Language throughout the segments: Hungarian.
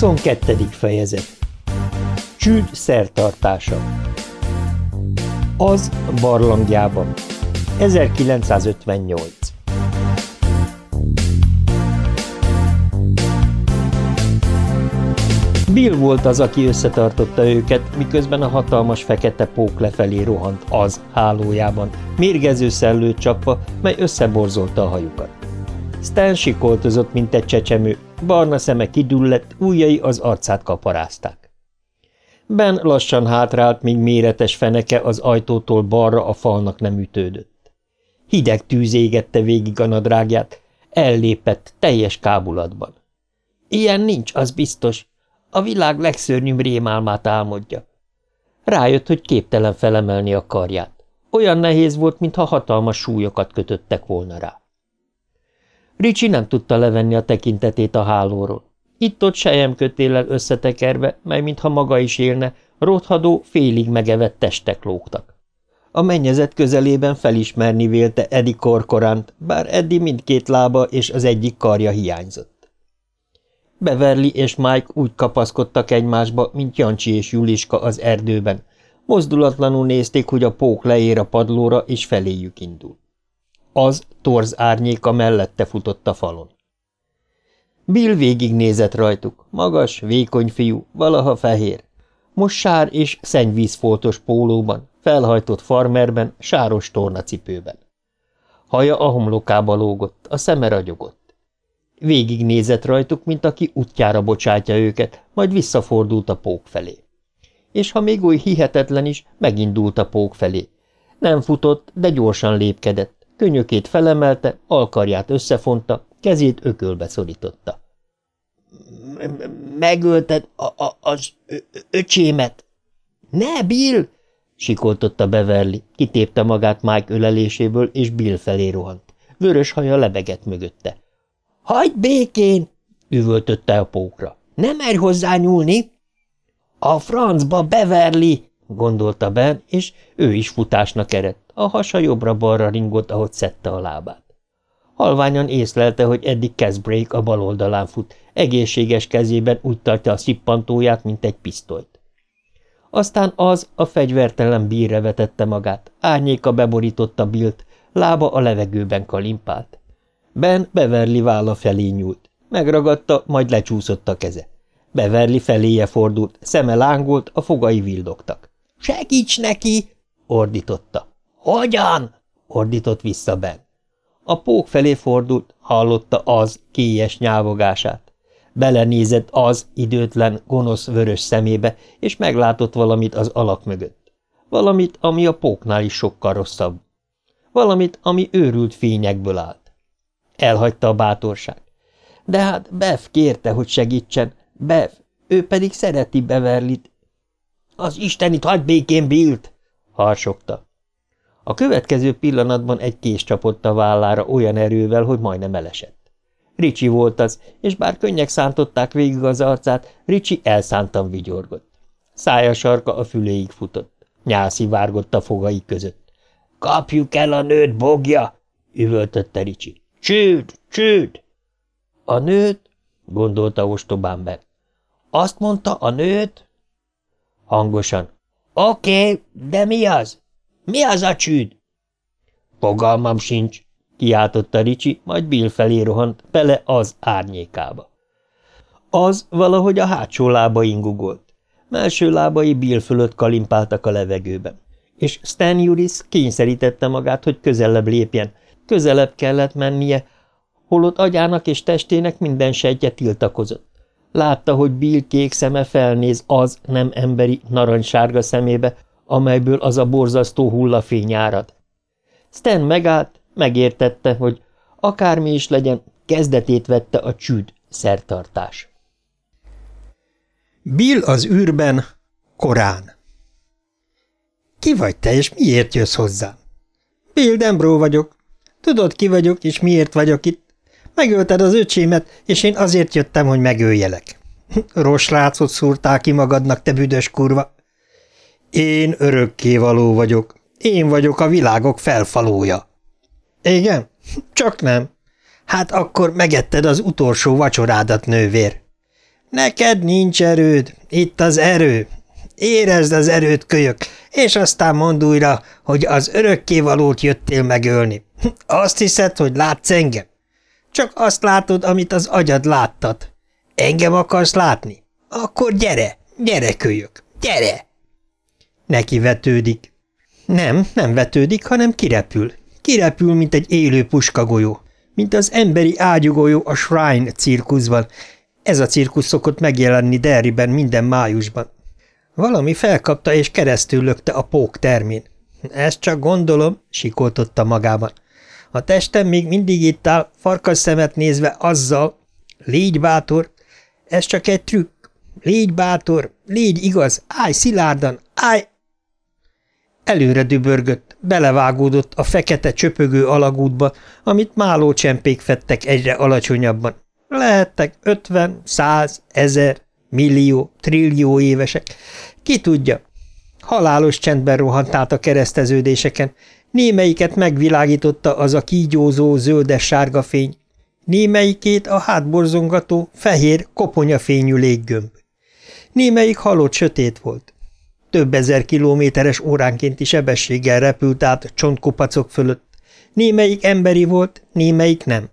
22. fejezet. Csűd szertartása. Az barlangjában. 1958 Bill volt az, aki összetartotta őket, miközben a hatalmas fekete pók lefelé rohant az hálójában, mérgező szellőt csapva, mely összeborzolta a hajukat. Stan sikoltozott, mint egy csecsemő, barna szeme kidüllett, ujjai az arcát kaparázták. Ben lassan hátrált, míg méretes feneke az ajtótól balra a falnak nem ütődött. Hideg tűz égette végig a nadrágját, ellépett, teljes kábulatban. Ilyen nincs, az biztos. A világ legszörnyűbb rémálmát álmodja. Rájött, hogy képtelen felemelni a karját. Olyan nehéz volt, mintha hatalmas súlyokat kötöttek volna rá. Ricsi nem tudta levenni a tekintetét a hálóról. Itt-ott sejemkötéllel összetekerve, mely mintha maga is élne, rothadó, félig megevett testek lógtak. A mennyezet közelében felismerni vélte Edi korkoránt, bár Eddie mindkét lába és az egyik karja hiányzott. Beverly és Mike úgy kapaszkodtak egymásba, mint Jancsi és Juliska az erdőben. Mozdulatlanul nézték, hogy a pók leér a padlóra, és feléjük indul. Az torz árnyéka mellette futott a falon. Bill végignézett rajtuk, magas, vékony fiú, valaha fehér. Most sár és szennyvízfoltos pólóban, felhajtott farmerben, sáros tornacipőben. Haja a homlokába lógott, a szeme ragyogott. Végignézett rajtuk, mint aki útjára bocsátja őket, majd visszafordult a pók felé. És ha még oly hihetetlen is, megindult a pók felé. Nem futott, de gyorsan lépkedett, Könyökét felemelte, alkarját összefonta, kezét ökölbe szorította. – Megölted a, a, az öcsémet! – Ne, Bill! – sikoltotta Beverly, kitépte magát Mike öleléséből, és Bill felé rohant. Vörös haja lebegett mögötte. – Hagyd békén! – üvöltötte a pókra. – Nem merj hozzá nyúlni! – A francba, Beverly! – gondolta Ben, és ő is futásnak eredt. A hasa jobbra-balra ringott, ahogy szedte a lábát. Halványan észlelte, hogy eddig Casbrake a bal oldalán fut, egészséges kezében úgy tartja a szippantóját, mint egy pisztolyt. Aztán az a fegyvertelen bírre vetette magát, árnyéka beborította Bilt, lába a levegőben kalimpált. Ben Beverly válla felé nyúlt. Megragadta, majd lecsúszott a keze. Beverly feléje fordult, szeme lángolt, a fogai vildogtak. – Segíts neki! – ordította. Hogyan? ordított vissza Ben. A pók felé fordult, hallotta az kélyes nyávogását. Belenézett az időtlen, gonosz vörös szemébe, és meglátott valamit az alak mögött. Valamit, ami a póknál is sokkal rosszabb. Valamit, ami őrült fényekből állt. Elhagyta a bátorság. De hát Bev kérte, hogy segítsen. Bev, ő pedig szereti Beverlit. Az istenit hagyd békén, Bilt! harsogta. A következő pillanatban egy kés csapott a vállára olyan erővel, hogy majdnem elesett. Ricsi volt az, és bár könnyek szántották végig az arcát, Ricsi elszántan vigyorgott. Szája sarka a füléig futott. Nyászi várgott a fogai között. – Kapjuk el a nőt, bogja! – üvöltötte Ricsi. – Csőd! Csőd! – A nőt? – gondolta ostobán be. – Azt mondta, a nőt? Hangosan. – Oké, okay, de mi az? Mi az a csűd? Fogalmam sincs, kiáltotta Ricsi, majd Bill felé rohant, bele az árnyékába. Az valahogy a hátsó lába ingugolt. Melső lábai Bill fölött kalimpáltak a levegőben, és Stan Juris kényszerítette magát, hogy közelebb lépjen, közelebb kellett mennie, holott agyának és testének minden sejtje tiltakozott. Látta, hogy Bill kék szeme felnéz az nem emberi, narancssárga szemébe, amelyből az a borzasztó hullafény árad. Stan megállt, megértette, hogy akármi is legyen, kezdetét vette a csűd szertartás. Bill az űrben, korán. Ki vagy te, és miért jössz hozzám? Bill Dembró vagyok. Tudod, ki vagyok, és miért vagyok itt? Megölted az öcsémet, és én azért jöttem, hogy megöljelek. Roslácot szúrtál ki magadnak, te büdös kurva. Én örökkévaló vagyok. Én vagyok a világok felfalója. Igen? Csak nem. Hát akkor megetted az utolsó vacsorádat, nővér. Neked nincs erőd, itt az erő. Érezd az erőt, kölyök, és aztán mondd újra, hogy az örökkévalót jöttél megölni. Azt hiszed, hogy látsz engem? Csak azt látod, amit az agyad láttat. Engem akarsz látni? Akkor gyere, gyere, kölyök, gyere! Neki vetődik. Nem, nem vetődik, hanem kirepül. Kirepül, mint egy élő puskagolyó, mint az emberi ágyugolyó a Shrine cirkuszban. Ez a cirkusz szokott megjelenni Derryben minden májusban. Valami felkapta és keresztül lökte a pók termén. Ezt csak gondolom, sikoltotta magában. A testem még mindig itt áll, farkas szemet nézve azzal. Légy bátor, ez csak egy trükk. Légy bátor, légy igaz, állj szilárdan, állj! Előre dübörgött, belevágódott a fekete csöpögő alagútba, amit máló csempék fettek egyre alacsonyabban. Lehettek ötven, száz, ezer, millió, trillió évesek. Ki tudja? Halálos csendben rohant át a kereszteződéseken, némelyiket megvilágította az a kígyózó zöldes-sárga fény, némelyikét a hátborzongató, fehér, koponyafényű léggömb. Némelyik halott sötét volt. Több ezer kilométeres óránkénti sebességgel repült át csontkopacok fölött. Némelyik emberi volt, némelyik nem.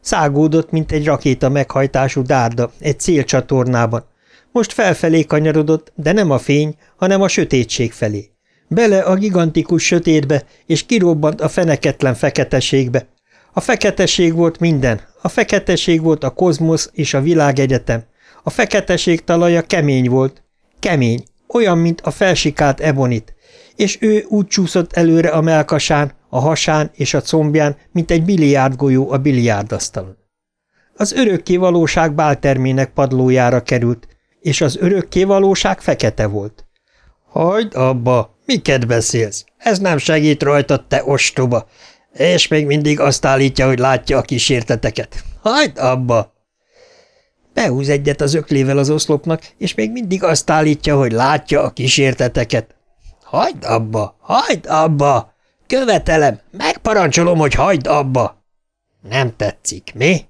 Szágódott, mint egy rakéta meghajtású dárda egy célcsatornában. Most felfelé kanyarodott, de nem a fény, hanem a sötétség felé. Bele a gigantikus sötétbe, és kirobbant a feneketlen feketeségbe. A feketeség volt minden, a feketeség volt a kozmosz és a világegyetem. A feketeség talaja kemény volt, kemény, olyan, mint a felsikált ebonit, és ő úgy csúszott előre a melkasán, a hasán és a combján, mint egy biliárdgolyó a biliárdasztalon. Az örökké valóság báltermének padlójára került, és az örökké valóság fekete volt. – Hagyd abba! Miket beszélsz? Ez nem segít rajtad, te ostoba! És még mindig azt állítja, hogy látja a kísérteteket. Hagyd abba! Behúz egyet az öklével az oszlopnak, és még mindig azt állítja, hogy látja a kísérteteket. Hagyd abba! Hagyd abba! Követelem! Megparancsolom, hogy hagyd abba! Nem tetszik, mi?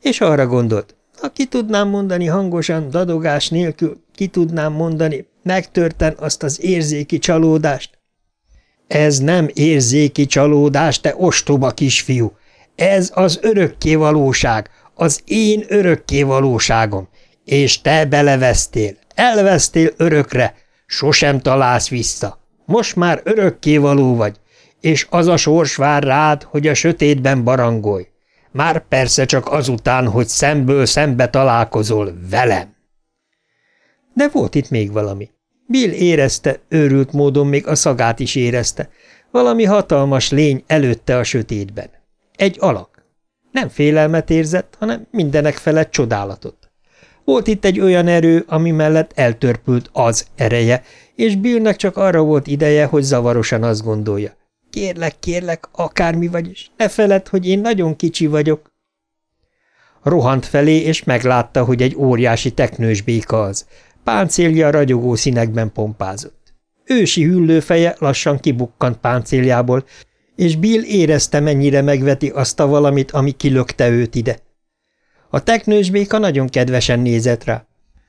És arra gondolt, ha ki tudnám mondani hangosan, dadogás nélkül, ki tudnám mondani, megtörten azt az érzéki csalódást. Ez nem érzéki csalódás, te ostoba kisfiú. Ez az örökké valóság, az én örökké valóságom. És te belevesztél, elvesztél örökre, sosem találsz vissza. Most már örökké való vagy, és az a sors vár rád, hogy a sötétben barangolj. Már persze csak azután, hogy szemből szembe találkozol velem. De volt itt még valami. Bill érezte, őrült módon még a szagát is érezte. Valami hatalmas lény előtte a sötétben. Egy alak. Nem félelmet érzett, hanem mindenek felett csodálatot. Volt itt egy olyan erő, ami mellett eltörpült az ereje, és Billnek csak arra volt ideje, hogy zavarosan azt gondolja. Kérlek, kérlek, akármi vagy is, ne feled, hogy én nagyon kicsi vagyok. Rohant felé, és meglátta, hogy egy óriási teknős béka az. Páncélja ragyogó színekben pompázott. Ősi hüllőfeje lassan kibukkant páncéljából, és Bill érezte, mennyire megveti azt a valamit, ami kilökte őt ide. A teknős béka nagyon kedvesen nézett rá.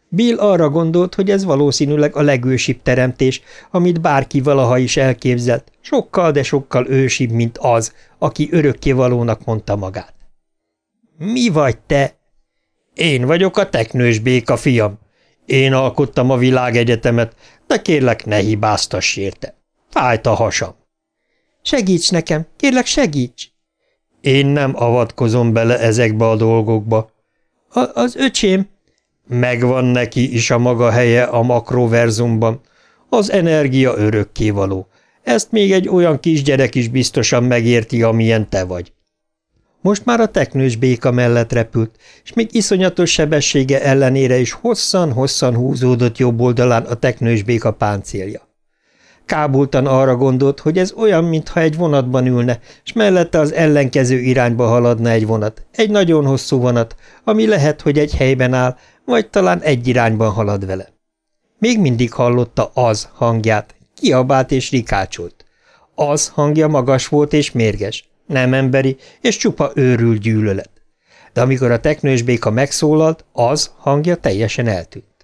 Bill arra gondolt, hogy ez valószínűleg a legősibb teremtés, amit bárki valaha is elképzelt, sokkal, de sokkal ősibb, mint az, aki örökkévalónak mondta magát. – Mi vagy te? – Én vagyok a teknős béka, fiam. Én alkottam a világegyetemet, de kérlek, ne hibáztass érte. Fájt a hasam. – Segíts nekem, kérlek, segíts! – Én nem avatkozom bele ezekbe a dolgokba. – Az öcsém – Megvan neki is a maga helye a makroverzumban. Az energia örökkévaló. Ezt még egy olyan kisgyerek is biztosan megérti, amilyen te vagy. Most már a teknős béka mellett repült, és még iszonyatos sebessége ellenére is hosszan-hosszan húzódott jobb oldalán a teknős béka páncélja. Kábultan arra gondolt, hogy ez olyan, mintha egy vonatban ülne, és mellette az ellenkező irányba haladna egy vonat, egy nagyon hosszú vonat, ami lehet, hogy egy helyben áll, vagy talán egy irányban halad vele. Még mindig hallotta az hangját, kiabált és rikácsolt. Az hangja magas volt és mérges, nem emberi, és csupa őrült gyűlölet. de amikor a teknős béka megszólalt, az hangja teljesen eltűnt.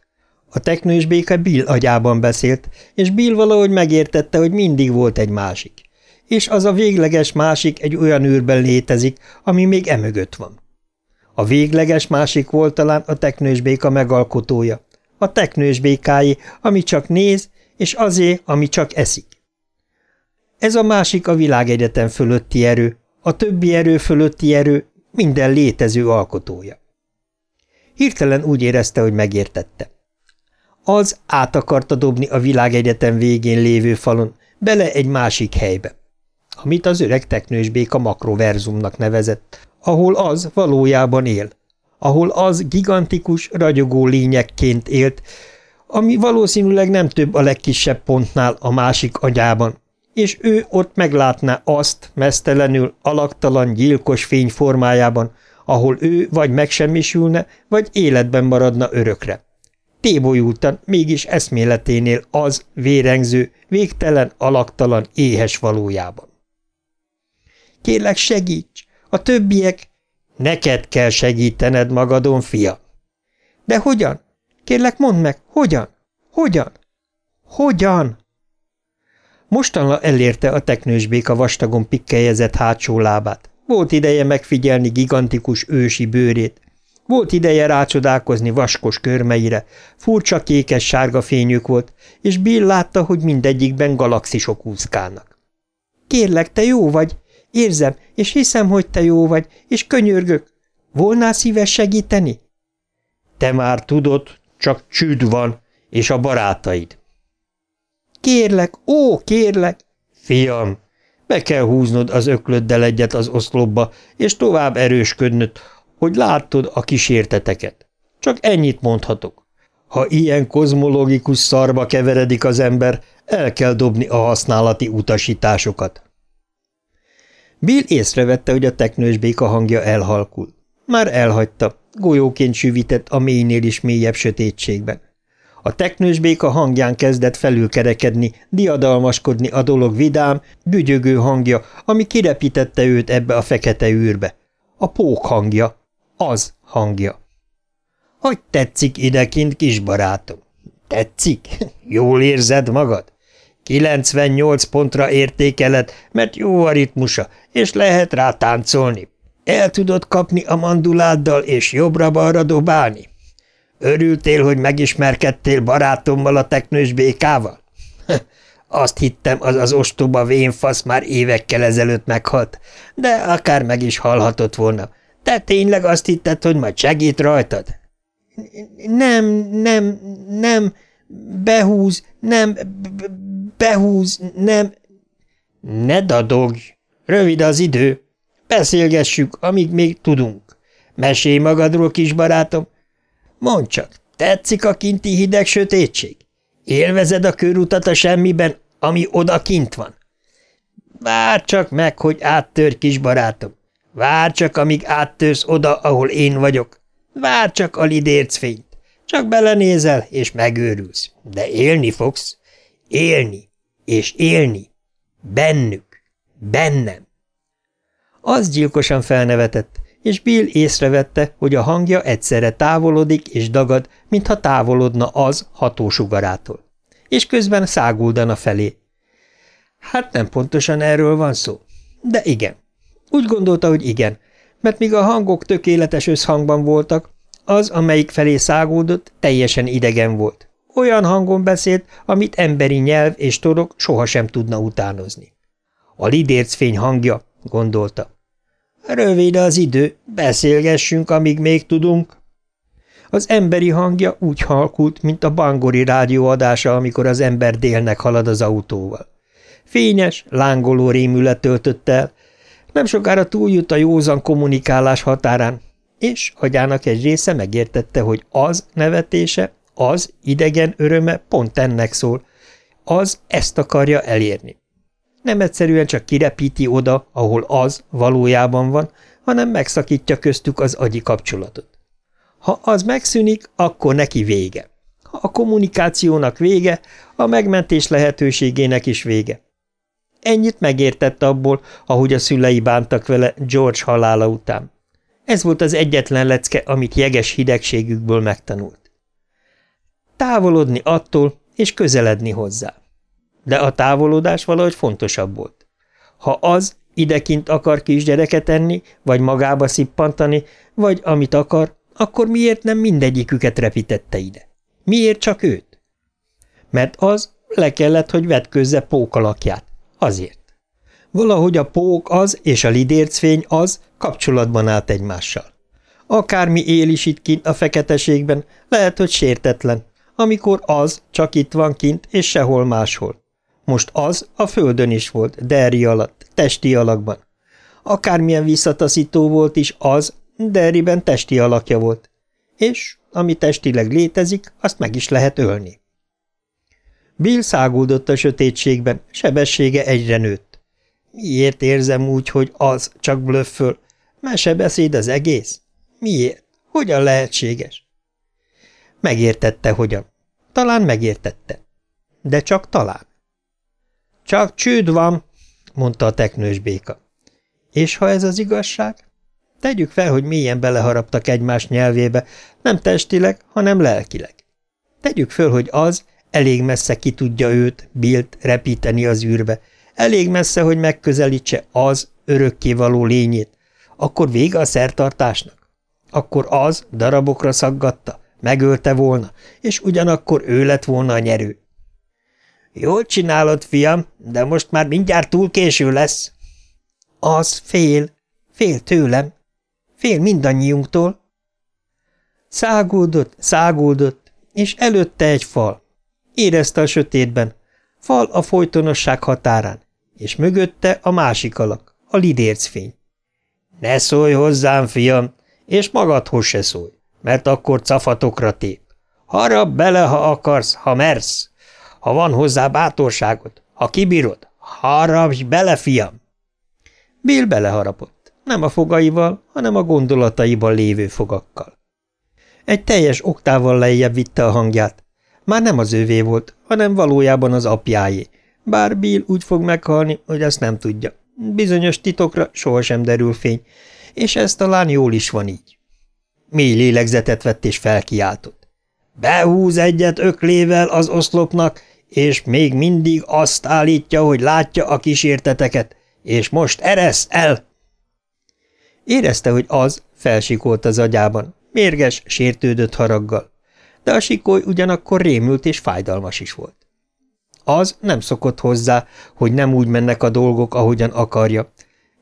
A teknős béka Bill agyában beszélt, és Bill valahogy megértette, hogy mindig volt egy másik. És az a végleges másik egy olyan űrben létezik, ami még emögött van. A végleges másik volt talán a teknős béka megalkotója, a teknős békái, ami csak néz, és azé, ami csak eszik. Ez a másik a világegyetem fölötti erő, a többi erő fölötti erő, minden létező alkotója. Hirtelen úgy érezte, hogy megértette. Az át akarta dobni a világegyetem végén lévő falon, bele egy másik helybe, amit az öreg teknős béka makroverzumnak nevezett, ahol az valójában él, ahol az gigantikus, ragyogó lényekként élt, ami valószínűleg nem több a legkisebb pontnál a másik agyában, és ő ott meglátná azt mesztelenül, alaktalan, gyilkos fény formájában, ahol ő vagy megsemmisülne, vagy életben maradna örökre. Tébolyultan, mégis eszméleténél az vérengző, végtelen, alaktalan, éhes valójában. Kérlek, segíts! A többiek... Neked kell segítened magadon, fia. De hogyan? Kérlek, mondd meg, hogyan? Hogyan? Hogyan? Mostanra elérte a teknős béka vastagon pikkelyezett hátsó lábát. Volt ideje megfigyelni gigantikus ősi bőrét. Volt ideje rácsodálkozni vaskos körmeire, furcsa kékes-sárga fényük volt, és Bill látta, hogy mindegyikben galaxisok úszkálnak. – Kérlek, te jó vagy? Érzem, és hiszem, hogy te jó vagy, és könyörgök. Volnál szíves segíteni? – Te már tudod, csak csüd van, és a barátaid. Kérlek, ó, kérlek! Fiam, be kell húznod az öklöddel egyet az oszlopba, és tovább erősködnöd, hogy láttod a kísérteteket. Csak ennyit mondhatok. Ha ilyen kozmológikus szarba keveredik az ember, el kell dobni a használati utasításokat. Bill észrevette, hogy a teknős béka hangja elhalkul. Már elhagyta, golyóként süvített a mélynél is mélyebb sötétségben. A teknős béka hangján kezdett felülkerekedni, diadalmaskodni a dolog vidám, bügyögő hangja, ami kirepítette őt ebbe a fekete űrbe. A pók hangja, az hangja. Hogy tetszik idekint, kis barátom? Tetszik? Jól érzed magad? 98 pontra értékeled, mert jó a ritmusa, és lehet rá táncolni. El tudod kapni a manduláddal, és jobbra-balra dobálni? Örültél, hogy megismerkedtél barátommal a teknős békával? Azt hittem, az az ostoba vénfasz már évekkel ezelőtt meghalt, de akár meg is halhatott volna. Te tényleg azt hitted, hogy majd segít rajtad? Nem, nem, nem, behúz, nem, behúz, nem. Ne dadogj, rövid az idő. Beszélgessük, amíg még tudunk. Mesélj magadról, kis barátom, Mondd csak, tetszik a kinti hideg sötétség? Élvezed a körutat a semmiben, ami oda kint van? Várj csak meg, hogy áttör, kis barátom. Várj csak, amíg áttörsz oda, ahol én vagyok. Várj csak a lidércfényt. Csak belenézel, és megőrülsz. De élni fogsz. Élni. És élni. Bennük. Bennem. Az gyilkosan felnevetett, és Bill észrevette, hogy a hangja egyszerre távolodik és dagad, mintha távolodna az hatósugarától. És közben száguldana felé. Hát nem pontosan erről van szó. De igen. Úgy gondolta, hogy igen, mert míg a hangok tökéletes összhangban voltak, az, amelyik felé száguldott, teljesen idegen volt. Olyan hangon beszélt, amit emberi nyelv és torok sohasem tudna utánozni. A lidércfény hangja, gondolta. Rövid az idő, beszélgessünk, amíg még tudunk. Az emberi hangja úgy halkult, mint a bangori rádióadása, amikor az ember délnek halad az autóval. Fényes, lángoló rémület töltött el, nem sokára túljut a józan kommunikálás határán, és agyának egy része megértette, hogy az nevetése, az idegen öröme pont ennek szól, az ezt akarja elérni. Nem egyszerűen csak kirepíti oda, ahol az valójában van, hanem megszakítja köztük az agyi kapcsolatot. Ha az megszűnik, akkor neki vége. Ha a kommunikációnak vége, a megmentés lehetőségének is vége. Ennyit megértett abból, ahogy a szülei bántak vele George halála után. Ez volt az egyetlen lecke, amit jeges hidegségükből megtanult. Távolodni attól, és közeledni hozzá. De a távolodás valahogy fontosabb volt. Ha az idekint akar kisgyereket enni, vagy magába szippantani, vagy amit akar, akkor miért nem mindegyiküket repítette ide? Miért csak őt? Mert az le kellett, hogy vetközze pók alakját. Azért. Valahogy a pók az és a lidércfény az kapcsolatban állt egymással. Akármi él is itt kint a feketeségben, lehet, hogy sértetlen, amikor az csak itt van kint, és sehol máshol. Most az a földön is volt, Derri alatt, testi alakban. Akármilyen visszataszító volt is az, Derriben testi alakja volt. És ami testileg létezik, azt meg is lehet ölni. Bill száguldott a sötétségben, sebessége egyre nőtt. Miért érzem úgy, hogy az csak blöfföl? Mesebeszéd az egész? Miért? Hogyan lehetséges? Megértette, hogyan. Talán megértette. De csak talán. Csak csőd van, mondta a teknős béka. És ha ez az igazság? Tegyük fel, hogy mélyen beleharaptak egymás nyelvébe, nem testileg, hanem lelkileg. Tegyük föl, hogy az elég messze ki tudja őt, Bilt, repíteni az űrbe, elég messze, hogy megközelítse az örökkévaló lényét, akkor vége a szertartásnak. Akkor az darabokra szaggatta, megölte volna, és ugyanakkor ő lett volna a nyerő. Jól csinálod, fiam, de most már mindjárt túl késő lesz. Az fél, fél tőlem, fél mindannyiunktól. Száguldott, száguldott, és előtte egy fal. Érezte a sötétben. Fal a folytonosság határán, és mögötte a másik alak, a lidércfény. Ne szólj hozzám, fiam, és magadhoz se szólj, mert akkor cafatokra tép. Harap bele, ha akarsz, ha mersz. Ha van hozzá bátorságod, ha kibírod, harapj bele, fiam! Bill beleharapott, nem a fogaival, hanem a gondolataiban lévő fogakkal. Egy teljes oktával lejjebb vitte a hangját. Már nem az ővé volt, hanem valójában az apjáé, bár Bill úgy fog meghalni, hogy ezt nem tudja. Bizonyos titokra sohasem derül fény, és ez talán jól is van így. Mély lélegzetet vett és felkiáltott. Behúz egyet öklével az oszlopnak, és még mindig azt állítja, hogy látja a kísérteteket, és most eresz el! Érezte, hogy az felsikolt az agyában, mérges, sértődött haraggal, de a sikoly ugyanakkor rémült és fájdalmas is volt. Az nem szokott hozzá, hogy nem úgy mennek a dolgok, ahogyan akarja.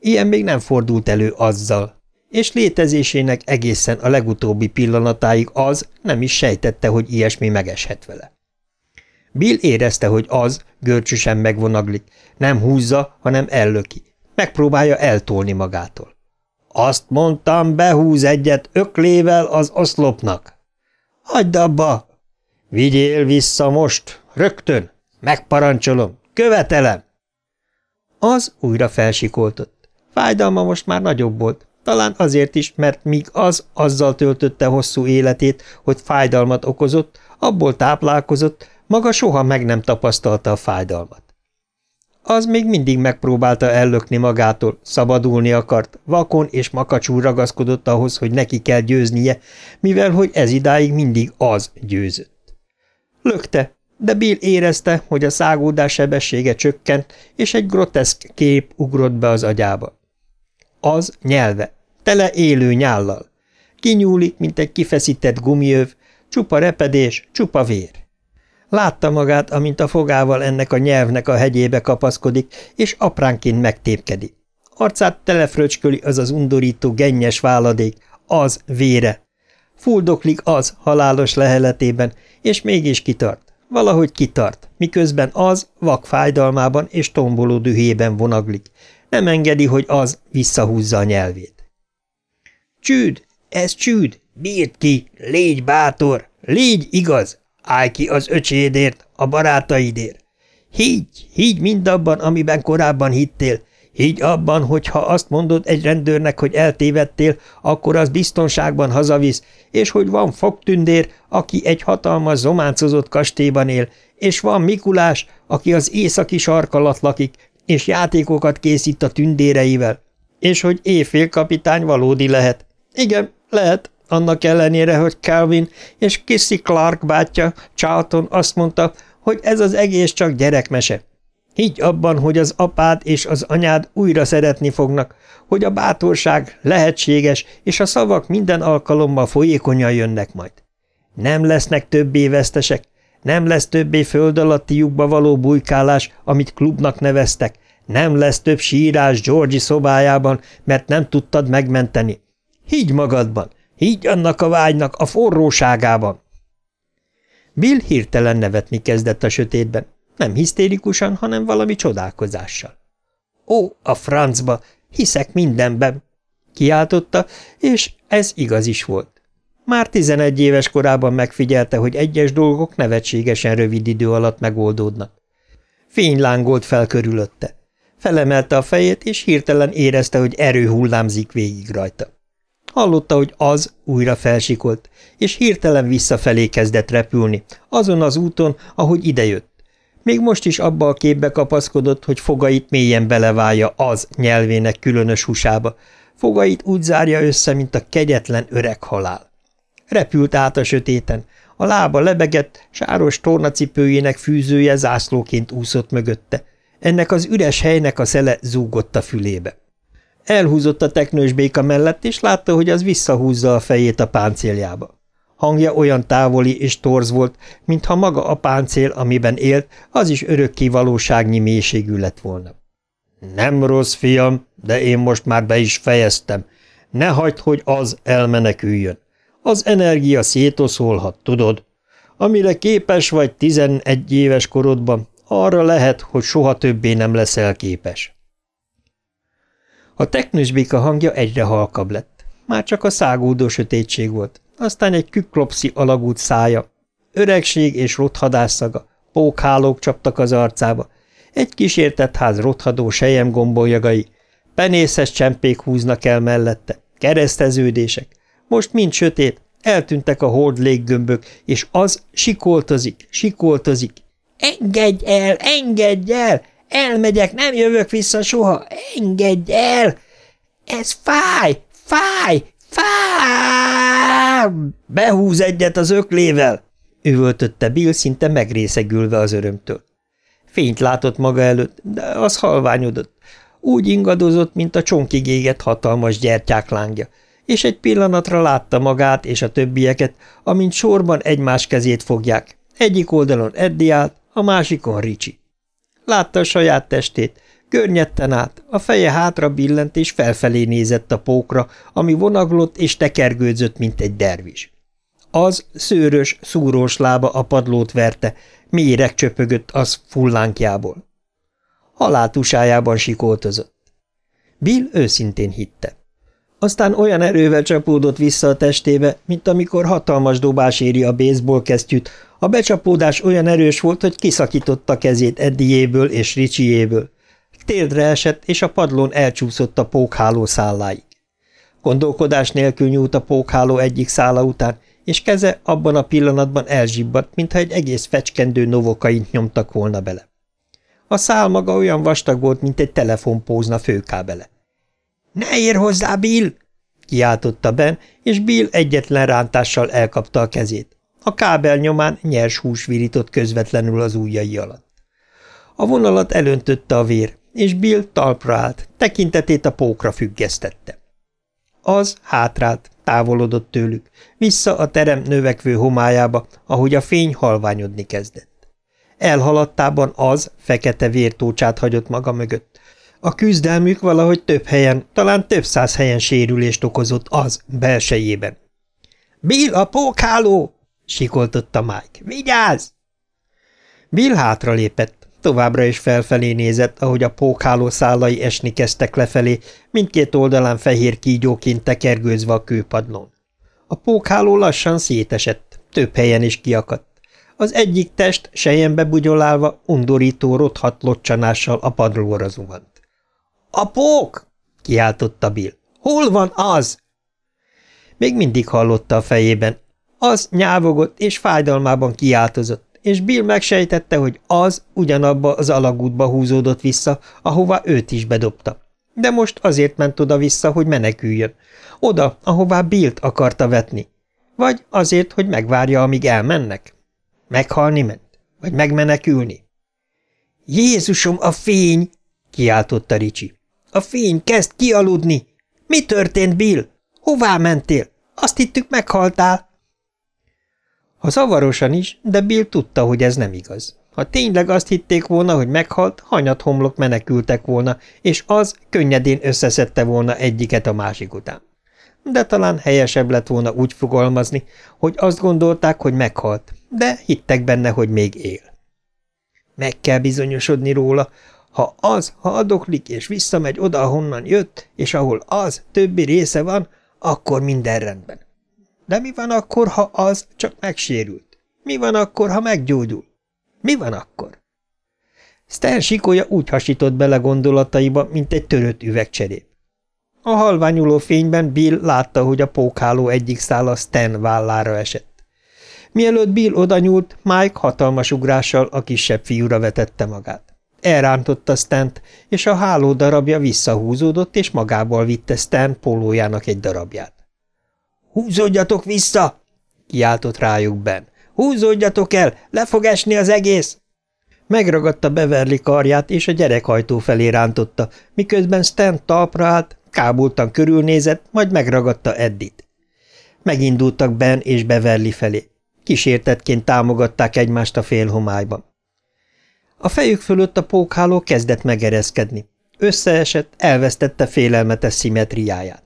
Ilyen még nem fordult elő azzal, és létezésének egészen a legutóbbi pillanatáig az nem is sejtette, hogy ilyesmi megeshet vele. Bill érezte, hogy az görcsösen megvonaglik, nem húzza, hanem ellöki. Megpróbálja eltolni magától. Azt mondtam, behúz egyet öklével az oszlopnak. Hagyd abba! Vigyél vissza most, rögtön! Megparancsolom, követelem! Az újra felsikoltott. Fájdalma most már nagyobb volt, talán azért is, mert míg az azzal töltötte hosszú életét, hogy fájdalmat okozott, abból táplálkozott, maga soha meg nem tapasztalta a fájdalmat. Az még mindig megpróbálta ellökni magától, szabadulni akart, vakon és makacsul ragaszkodott ahhoz, hogy neki kell győznie, mivel hogy ez idáig mindig az győzött. Lökte, de Bill érezte, hogy a szágódás sebessége csökkent, és egy groteszk kép ugrott be az agyába. Az nyelve, tele élő nyállal. Kinyúlik, mint egy kifeszített gumiöv, csupa repedés, csupa vér. Látta magát, amint a fogával ennek a nyelvnek a hegyébe kapaszkodik, és apránként megtépkedik. Arcát telefröcsköli az az undorító gennyes váladék, az vére. Fuldoklik az halálos leheletében, és mégis kitart. Valahogy kitart, miközben az vak fájdalmában és tomboló dühében vonaglik. Nem engedi, hogy az visszahúzza a nyelvét. Csűd! Ez csűd! Bírd ki! Légy bátor! Légy igaz! Állj ki az öcsédért, a barátaidért! Higgy, higgy mindabban, amiben korábban hittél, Higgy abban, hogy ha azt mondod egy rendőrnek, hogy eltévedtél, akkor az biztonságban hazavisz, és hogy van fogtündér, aki egy hatalmas zománcozott kastélyban él, és van Mikulás, aki az északi sark alatt lakik, és játékokat készít a tündéreivel, és hogy éjfél kapitány valódi lehet, Igen, lehet, annak ellenére, hogy Calvin és Kissy Clark bátyja, Charlton azt mondta, hogy ez az egész csak gyerekmese. Higgy abban, hogy az apád és az anyád újra szeretni fognak, hogy a bátorság lehetséges, és a szavak minden alkalommal folyékonyan jönnek majd. Nem lesznek többé vesztesek, nem lesz többé föld alatti lyukba való bujkálás, amit klubnak neveztek, nem lesz több sírás Georgi szobájában, mert nem tudtad megmenteni. Higgy magadban, higgy annak a vágynak a forróságában. Bill hirtelen nevetni kezdett a sötétben, nem hisztérikusan, hanem valami csodálkozással. Ó, a francba, hiszek mindenben, kiáltotta, és ez igaz is volt. Már tizenegy éves korában megfigyelte, hogy egyes dolgok nevetségesen rövid idő alatt megoldódnak. Fény lángolt fel körülötte. Felemelte a fejét, és hirtelen érezte, hogy erő hullámzik végig rajta. Hallotta, hogy az újra felsikolt, és hirtelen visszafelé kezdett repülni, azon az úton, ahogy idejött. Még most is abba a képbe kapaszkodott, hogy fogait mélyen beleválja az nyelvének különös húsába. Fogait úgy zárja össze, mint a kegyetlen öreg halál. Repült át a sötéten, a lába lebegett, sáros tornacipőjének fűzője zászlóként úszott mögötte. Ennek az üres helynek a szele zúgott a fülébe. Elhúzott a teknős béka mellett, és látta, hogy az visszahúzza a fejét a páncéljába. Hangja olyan távoli és torz volt, mintha maga a páncél, amiben élt, az is örökké valóságnyi mélységű lett volna. Nem rossz, fiam, de én most már be is fejeztem. Ne hagyd, hogy az elmeneküljön. Az energia szétoszolhat, tudod? Amire képes vagy tizenegy éves korodban, arra lehet, hogy soha többé nem leszel képes. A teknősbéka hangja egyre halkabb lett. Már csak a szágódó sötétség volt. Aztán egy küklopszi alagút szája. Öregség és rothadászaga. Pókhálók csaptak az arcába. Egy kísértett ház rothadó sejem gombolyagai. Penészes csempék húznak el mellette. Kereszteződések. Most mind sötét, eltűntek a hold léggömbök, és az sikoltozik, sikoltozik. Engedj el, engedj el! Elmegyek, nem jövök vissza soha! Engedj el! Ez fáj, fáj, fáj! Behúz egyet az öklével! üvöltötte Bill szinte megrészegülve az örömtől. Fényt látott maga előtt, de az halványodott. Úgy ingadozott, mint a csonkig égett hatalmas gyertyák lángja, és egy pillanatra látta magát és a többieket, amint sorban egymás kezét fogják. Egyik oldalon Eddie állt, a másikon Ricsi. Látta a saját testét, környetten át, a feje hátra billent és felfelé nézett a pókra, ami vonaglott és tekergődzött, mint egy dervis. Az szőrös, szúrós lába a padlót verte, méreg csöpögött az fullánkjából. Haláltusájában sikoltozott. Bill őszintén hitte. Aztán olyan erővel csapódott vissza a testébe, mint amikor hatalmas dobás éri a baseball kesztyűt, a becsapódás olyan erős volt, hogy kiszakította kezét Eddiéből és Ricsiéből. Téldre esett, és a padlón elcsúszott a pókháló szálláig. Gondolkodás nélkül nyúlt a pókháló egyik szála után, és keze abban a pillanatban elzsibbadt, mintha egy egész fecskendő novokaint nyomtak volna bele. A szál maga olyan vastag volt, mint egy telefonpózna főkábele. – Ne ér hozzá, Bill! – kiáltotta Ben, és Bill egyetlen rántással elkapta a kezét. A kábel nyomán nyers hús virított közvetlenül az ujjai alatt. A vonalat elöntötte a vér, és Bill talpra állt, tekintetét a pókra függesztette. Az hátrált, távolodott tőlük, vissza a terem növekvő homályába, ahogy a fény halványodni kezdett. Elhaladtában az fekete vértócsát hagyott maga mögött. A küzdelmük valahogy több helyen, talán több száz helyen sérülést okozott az belsejében. – Bill, a pókháló! sikoltotta Mike. Vigyázz! Bill hátralépett, továbbra is felfelé nézett, ahogy a pókháló szálai esni kezdtek lefelé, mindkét oldalán fehér kígyóként tekergőzve a kőpadlón. A pókháló lassan szétesett, több helyen is kiakadt. Az egyik test sejembe bugyolálva undorító rothat locsanással a padlóra zuhant. – A pók! – kiáltotta Bill. – Hol van az? Még mindig hallotta a fejében, az nyávogott és fájdalmában kiáltozott, és Bill megsejtette, hogy az ugyanabba az alagútba húzódott vissza, ahová őt is bedobta. De most azért ment oda-vissza, hogy meneküljön. Oda, ahová Bilt akarta vetni. Vagy azért, hogy megvárja, amíg elmennek. Meghalni ment? Vagy megmenekülni? Jézusom, a fény! kiáltotta Ricsi. A fény kezd kialudni! Mi történt, Bill? Hová mentél? Azt hittük, meghaltál. Ha zavarosan is, de Bill tudta, hogy ez nem igaz. Ha tényleg azt hitték volna, hogy meghalt, hanyat homlok menekültek volna, és az könnyedén összeszedte volna egyiket a másik után. De talán helyesebb lett volna úgy fogalmazni, hogy azt gondolták, hogy meghalt, de hittek benne, hogy még él. Meg kell bizonyosodni róla, ha az ha adoklik és visszamegy oda, ahonnan jött, és ahol az többi része van, akkor minden rendben. De mi van akkor, ha az csak megsérült? Mi van akkor, ha meggyógyul? Mi van akkor? Stan sikolya úgy hasított bele gondolataiba, mint egy törött üvegcserép. A halványuló fényben Bill látta, hogy a pókháló egyik szála Stan vállára esett. Mielőtt Bill odanyúlt, Mike hatalmas ugrással a kisebb fiúra vetette magát. Elrántotta Stant, és a háló darabja visszahúzódott, és magával vitte Stan pólójának egy darabját. – Húzódjatok vissza! – kiáltott rájuk Ben. – Húzódjatok el! Le fog esni az egész! Megragadta Beverly karját, és a gyerekhajtó felé rántotta, miközben Stan talpra állt, kábultan körülnézett, majd megragadta Eddit. Megindultak Ben és Beverly felé. Kísértetként támogatták egymást a félhomályban. A fejük fölött a pókháló kezdett megereszkedni. Összeesett, elvesztette félelmetes szimetriáját.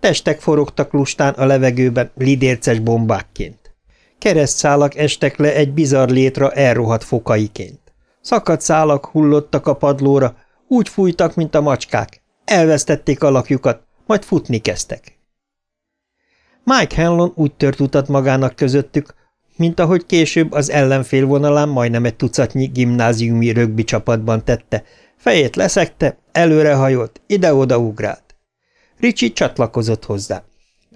Testek forogtak lustán a levegőben lidérces bombákként. Keresztszálak estek le egy bizarr létra elrohadt fokaiként. Szakadt szálak hullottak a padlóra, úgy fújtak, mint a macskák. Elvesztették alakjukat, majd futni kezdtek. Mike Hanlon úgy tört utat magának közöttük, mint ahogy később az ellenfél vonalán majdnem egy tucatnyi gimnáziumi rögbi csapatban tette, fejét leszekte, előrehajolt, ide-oda ugrált. Ricsi csatlakozott hozzá.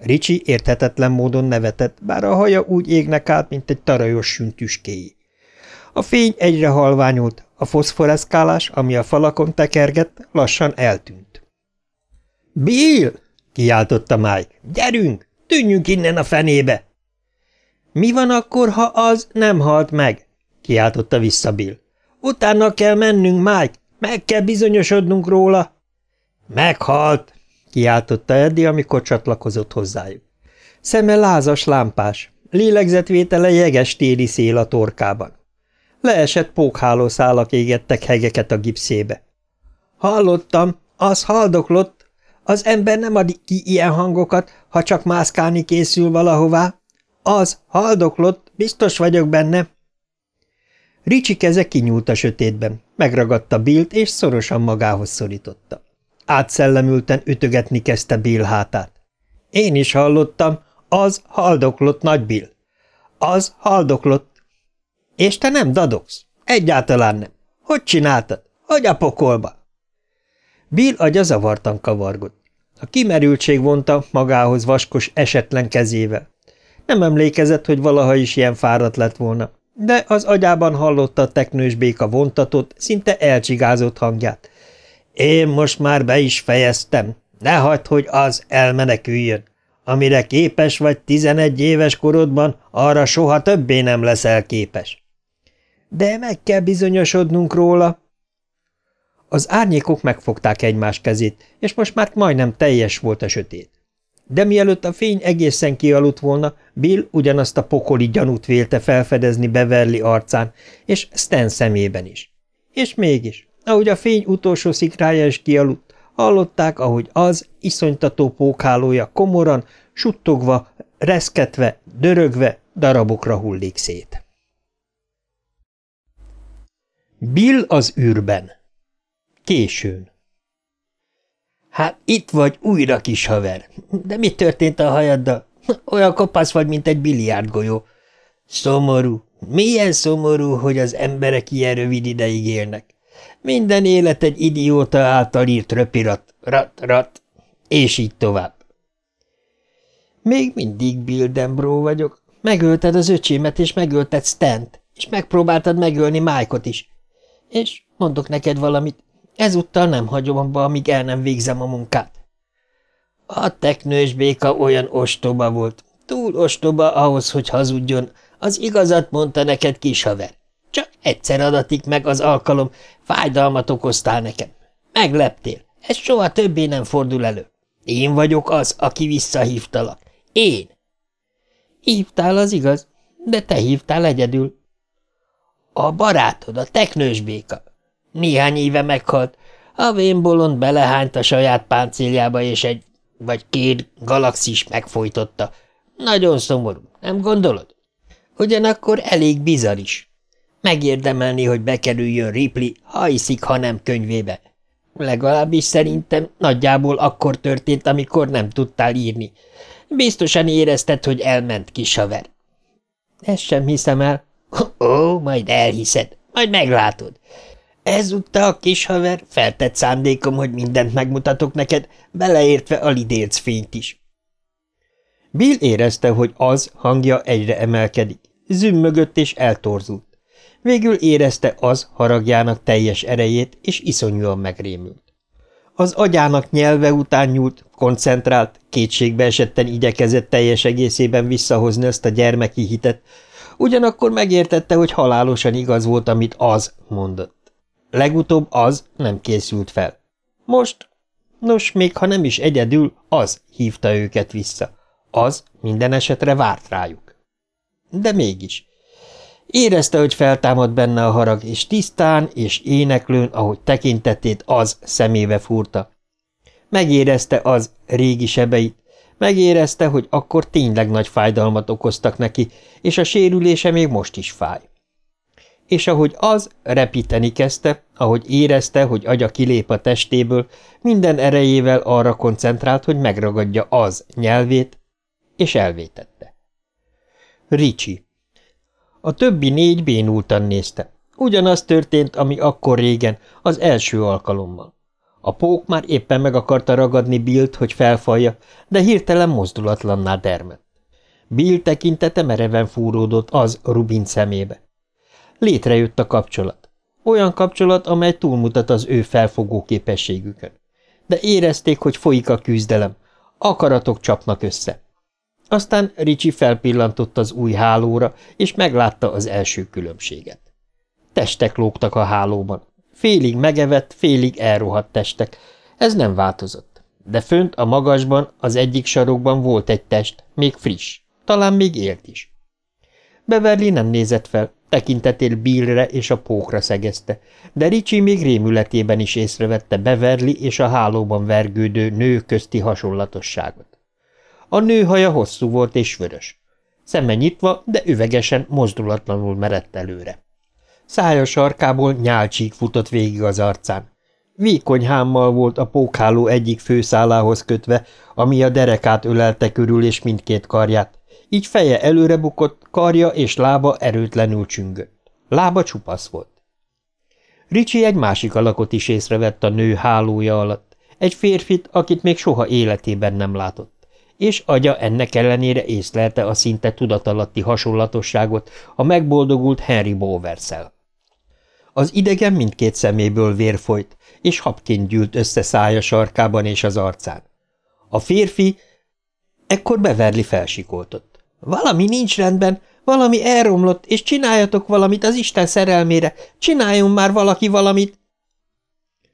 Ricsi érthetetlen módon nevetett, bár a haja úgy égnek át, mint egy tarajos süntüskéi. A fény egyre halványult, a foszforeszkálás, ami a falakon tekergett, lassan eltűnt. – Bill! – kiáltotta Mike. – Gyerünk! Tűnjünk innen a fenébe! Mi van akkor, ha az nem halt meg? kiáltotta vissza Bill. Utána kell mennünk, Mike, meg kell bizonyosodnunk róla. Meghalt, kiáltotta Eddie, amikor csatlakozott hozzájuk. Szeme lázas lámpás, lélegzetvétele jeges téli szél a torkában. Leesett pókhálószálak égettek hegeket a gipszébe. Hallottam, az haldoklott. Az ember nem ad ki ilyen hangokat, ha csak mászkálni készül valahová. Az, haldoklott, biztos vagyok benne. Ricsi keze kinyúlt a sötétben, megragadta Billt és szorosan magához szorította. Átszellemülten ütögetni kezdte Bill hátát. Én is hallottam, az haldoklott nagy Bill. Az haldoklott. És te nem dadogsz? Egyáltalán nem. Hogy csináltad? Hogy a pokolba? Bill agya zavartan kavargott. A kimerültség vonta magához vaskos, esetlen kezével. Nem emlékezett, hogy valaha is ilyen fáradt lett volna, de az agyában hallotta a teknős béka vontatott, szinte elcsigázott hangját. Én most már be is fejeztem. Ne hagyd, hogy az elmeneküljön. Amire képes vagy tizenegy éves korodban, arra soha többé nem leszel képes. De meg kell bizonyosodnunk róla. Az árnyékok megfogták egymás kezét, és most már majdnem teljes volt a sötét. De mielőtt a fény egészen kialudt volna, Bill ugyanazt a pokoli gyanút vélte felfedezni Beverly arcán, és Stan szemében is. És mégis, ahogy a fény utolsó szikrája is kialudt, hallották, ahogy az iszonytató pókhálója komoran, suttogva, reszketve, dörögve darabokra hullik szét. Bill az űrben Későn Hát itt vagy újra, kis haver. De mi történt a hajaddal? Olyan kopasz vagy, mint egy biliárdgolyó. Szomorú. Milyen szomorú, hogy az emberek ilyen rövid ideig élnek. Minden élet egy idióta által írt röpirat, rat, rat, és így tovább. Még mindig Bill Dembro vagyok. Megölted az öcsémet, és megölted Stent, és megpróbáltad megölni Mike-ot is. És mondok neked valamit, Ezúttal nem hagyom abba, amíg el nem végzem a munkát. A teknős béka olyan ostoba volt, túl ostoba ahhoz, hogy hazudjon, az igazat mondta neked, kis haver. Csak egyszer adatik meg az alkalom, fájdalmat okoztál nekem. Megleptél, ez soha többé nem fordul elő. Én vagyok az, aki visszahívtalak. Én. Hívtál, az igaz, de te hívtál egyedül. A barátod, a teknős béka. Néhány éve meghalt. A vénbolond belehányt a saját páncéljába, és egy vagy két galaxis megfojtotta. Nagyon szomorú, nem gondolod? Ugyanakkor elég bizarr is. Megérdemelni, hogy bekerüljön Ripley, ha hiszik, ha nem könyvébe. Legalábbis szerintem nagyjából akkor történt, amikor nem tudtál írni. Biztosan érezted, hogy elment kis haver. Ezt sem hiszem el. Ó, majd elhiszed, majd meglátod. Ezúttal a kis haver feltett szándékom, hogy mindent megmutatok neked, beleértve a lidérc fényt is. Bill érezte, hogy az hangja egyre emelkedik, zümmögött és eltorzult. Végül érezte az haragjának teljes erejét, és iszonyúan megrémült. Az agyának nyelve után nyúlt, koncentrált, kétségbe esetten igyekezett teljes egészében visszahozni ezt a gyermeki hitet, ugyanakkor megértette, hogy halálosan igaz volt, amit az mondott. Legutóbb az nem készült fel. Most, nos, még ha nem is egyedül, az hívta őket vissza. Az minden esetre várt rájuk. De mégis. Érezte, hogy feltámad benne a harag, és tisztán és éneklőn, ahogy tekintetét az szemébe fúrta. Megérezte az régi sebeit, megérezte, hogy akkor tényleg nagy fájdalmat okoztak neki, és a sérülése még most is fáj. És ahogy az repíteni kezdte, ahogy érezte, hogy agya kilép a testéből, minden erejével arra koncentrált, hogy megragadja az nyelvét, és elvétette. Ricsi a többi négy bénultan nézte. Ugyanaz történt, ami akkor régen, az első alkalommal. A pók már éppen meg akarta ragadni Billt, hogy felfalja, de hirtelen mozdulatlanná dermett. Bill tekintete mereven fúródott az Rubin szemébe. Létrejött a kapcsolat. Olyan kapcsolat, amely túlmutat az ő felfogó képességükön. De érezték, hogy folyik a küzdelem. Akaratok csapnak össze. Aztán Ricsi felpillantott az új hálóra, és meglátta az első különbséget. Testek lógtak a hálóban. Félig megevett, félig elrohadt testek. Ez nem változott. De fönt a magasban, az egyik sarokban volt egy test, még friss, talán még élt is. Beverly nem nézett fel, tekintetét Billre és a pókra szegezte, de Ricsi még rémületében is észrevette Beverly és a hálóban vergődő nő közti hasonlatosságot. A nő haja hosszú volt és vörös. Szeme nyitva, de üvegesen, mozdulatlanul merett előre. Szája sarkából nyálcsík futott végig az arcán. Vékony hámmal volt a pókháló egyik főszálához kötve, ami a derekát ölelte körül és mindkét karját, így feje előre bukott, karja és lába erőtlenül csüngött. Lába csupasz volt. Ricsi egy másik alakot is észrevett a nő hálója alatt, egy férfit, akit még soha életében nem látott és agya ennek ellenére észlelte a szinte tudatalatti hasonlatosságot a megboldogult Henry bowers -el. Az idegen mindkét szeméből vér folyt, és habként gyűlt össze szája sarkában és az arcán. A férfi ekkor Beverly felsikoltott. Valami nincs rendben, valami elromlott, és csináljatok valamit az Isten szerelmére, csináljon már valaki valamit!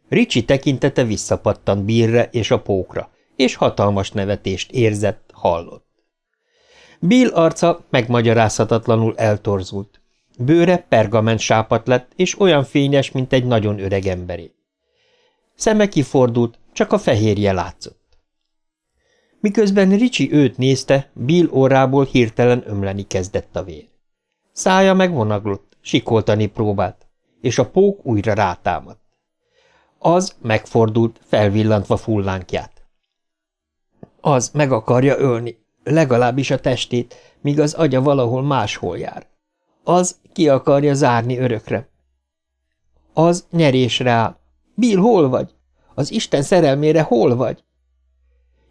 Ricsi tekintete visszapattant Bírre és a pókra, és hatalmas nevetést érzett, hallott. Bill arca megmagyarázhatatlanul eltorzult. Bőre pergament sápat lett, és olyan fényes, mint egy nagyon öreg emberé. Szeme kifordult, csak a fehérje látszott. Miközben Ricsi őt nézte, Bill órából hirtelen ömleni kezdett a vér. Szája megvonaglott, sikoltani próbált, és a pók újra rátámadt. Az megfordult, felvillantva fullánkját. Az meg akarja ölni, legalábbis a testét, míg az agya valahol máshol jár. Az ki akarja zárni örökre. Az nyerésre áll. Bill, hol vagy? Az Isten szerelmére hol vagy?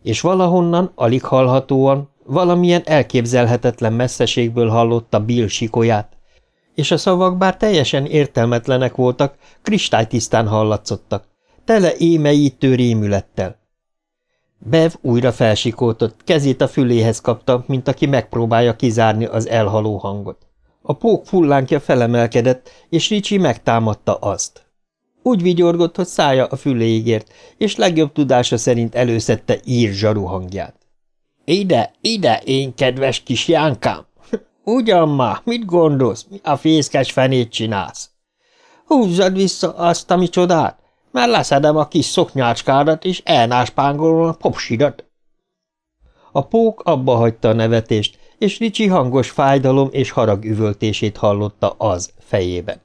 És valahonnan, alig hallhatóan, valamilyen elképzelhetetlen messzeségből hallotta Bill sikolyát, és a szavak bár teljesen értelmetlenek voltak, kristálytisztán hallatszottak, tele émeítő rémülettel. Bev újra felsikoltott, kezét a füléhez kapta, mint aki megpróbálja kizárni az elhaló hangot. A pók fullánkja felemelkedett, és Ricsi megtámadta azt. Úgy vigyorgott, hogy szája a füléig ért, és legjobb tudása szerint előszette ír zsaru hangját. – Ide, ide, én kedves kis Jánkám! – Ugyan már, mit gondolsz, mi a fészkes fenét csinálsz? – Húzzad vissza azt, ami csodát, mert leszedem a kis szoknyácskádat, és elnáspángolom a popsidat. A pók abba hagyta a nevetést, és Ricsi hangos fájdalom és harag üvöltését hallotta az fejében.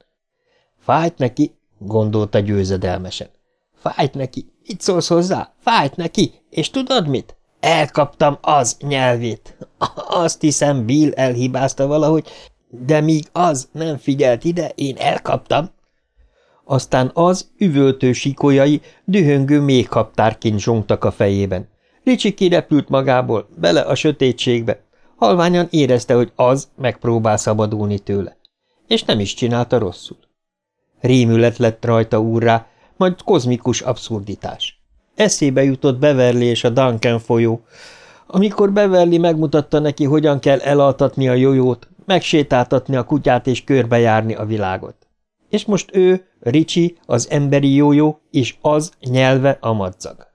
Fájt neki, gondolta győzedelmesen. Fájt neki, mit szólsz hozzá? Fájt neki, és tudod mit? Elkaptam az nyelvét. Azt hiszem, Bill elhibázta valahogy, de míg az nem figyelt ide, én elkaptam. Aztán az üvöltő sikolyai dühöngő méghaptárként zsongtak a fejében. Ricsi kirepült magából, bele a sötétségbe. Halványan érezte, hogy az megpróbál szabadulni tőle. És nem is csinálta rosszul. Rémület lett rajta úrrá, majd kozmikus abszurditás. Eszébe jutott Beverly és a Duncan folyó. Amikor Beverly megmutatta neki, hogyan kell elaltatni a jójót, megsétáltatni a kutyát és körbejárni a világot. És most ő, Ricsi, az emberi jójó, és az nyelve a madzag.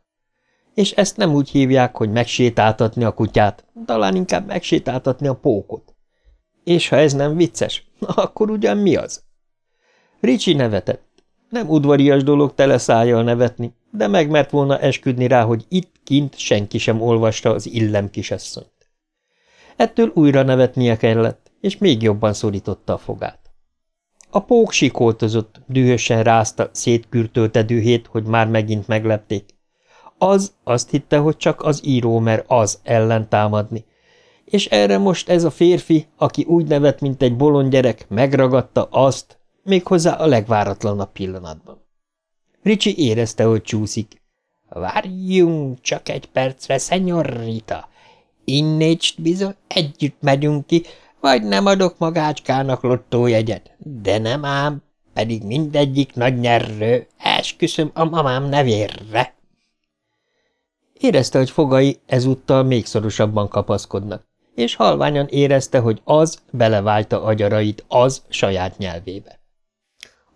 És ezt nem úgy hívják, hogy megsétáltatni a kutyát, talán inkább megsétáltatni a pókot. És ha ez nem vicces, akkor ugyan mi az? Ricsi nevetett. Nem udvarias dolog tele szájjal nevetni, de megmert volna esküdni rá, hogy itt kint senki sem olvasta az illem kisasszonyt. Ettől újra nevetnie kellett, és még jobban szorította a fogát. A pók sikoltozott, dühösen rázta, szétkürtölte dühét, hogy már megint meglepték. Az azt hitte, hogy csak az író mer az ellen támadni. És erre most ez a férfi, aki úgy nevet, mint egy bolond gyerek, megragadta azt, méghozzá a legváratlanabb pillanatban. Ricsi érezte, hogy csúszik. – Várjunk csak egy percre, szenyorita! Innécst bizony együtt megyünk ki, vagy nem adok magácskának lottójegyet, de nem ám, pedig mindegyik nagy nyerő, esküszöm a mamám nevérre. Érezte, hogy fogai ezúttal még szorosabban kapaszkodnak, és halványan érezte, hogy az belevájta agyarait az saját nyelvébe.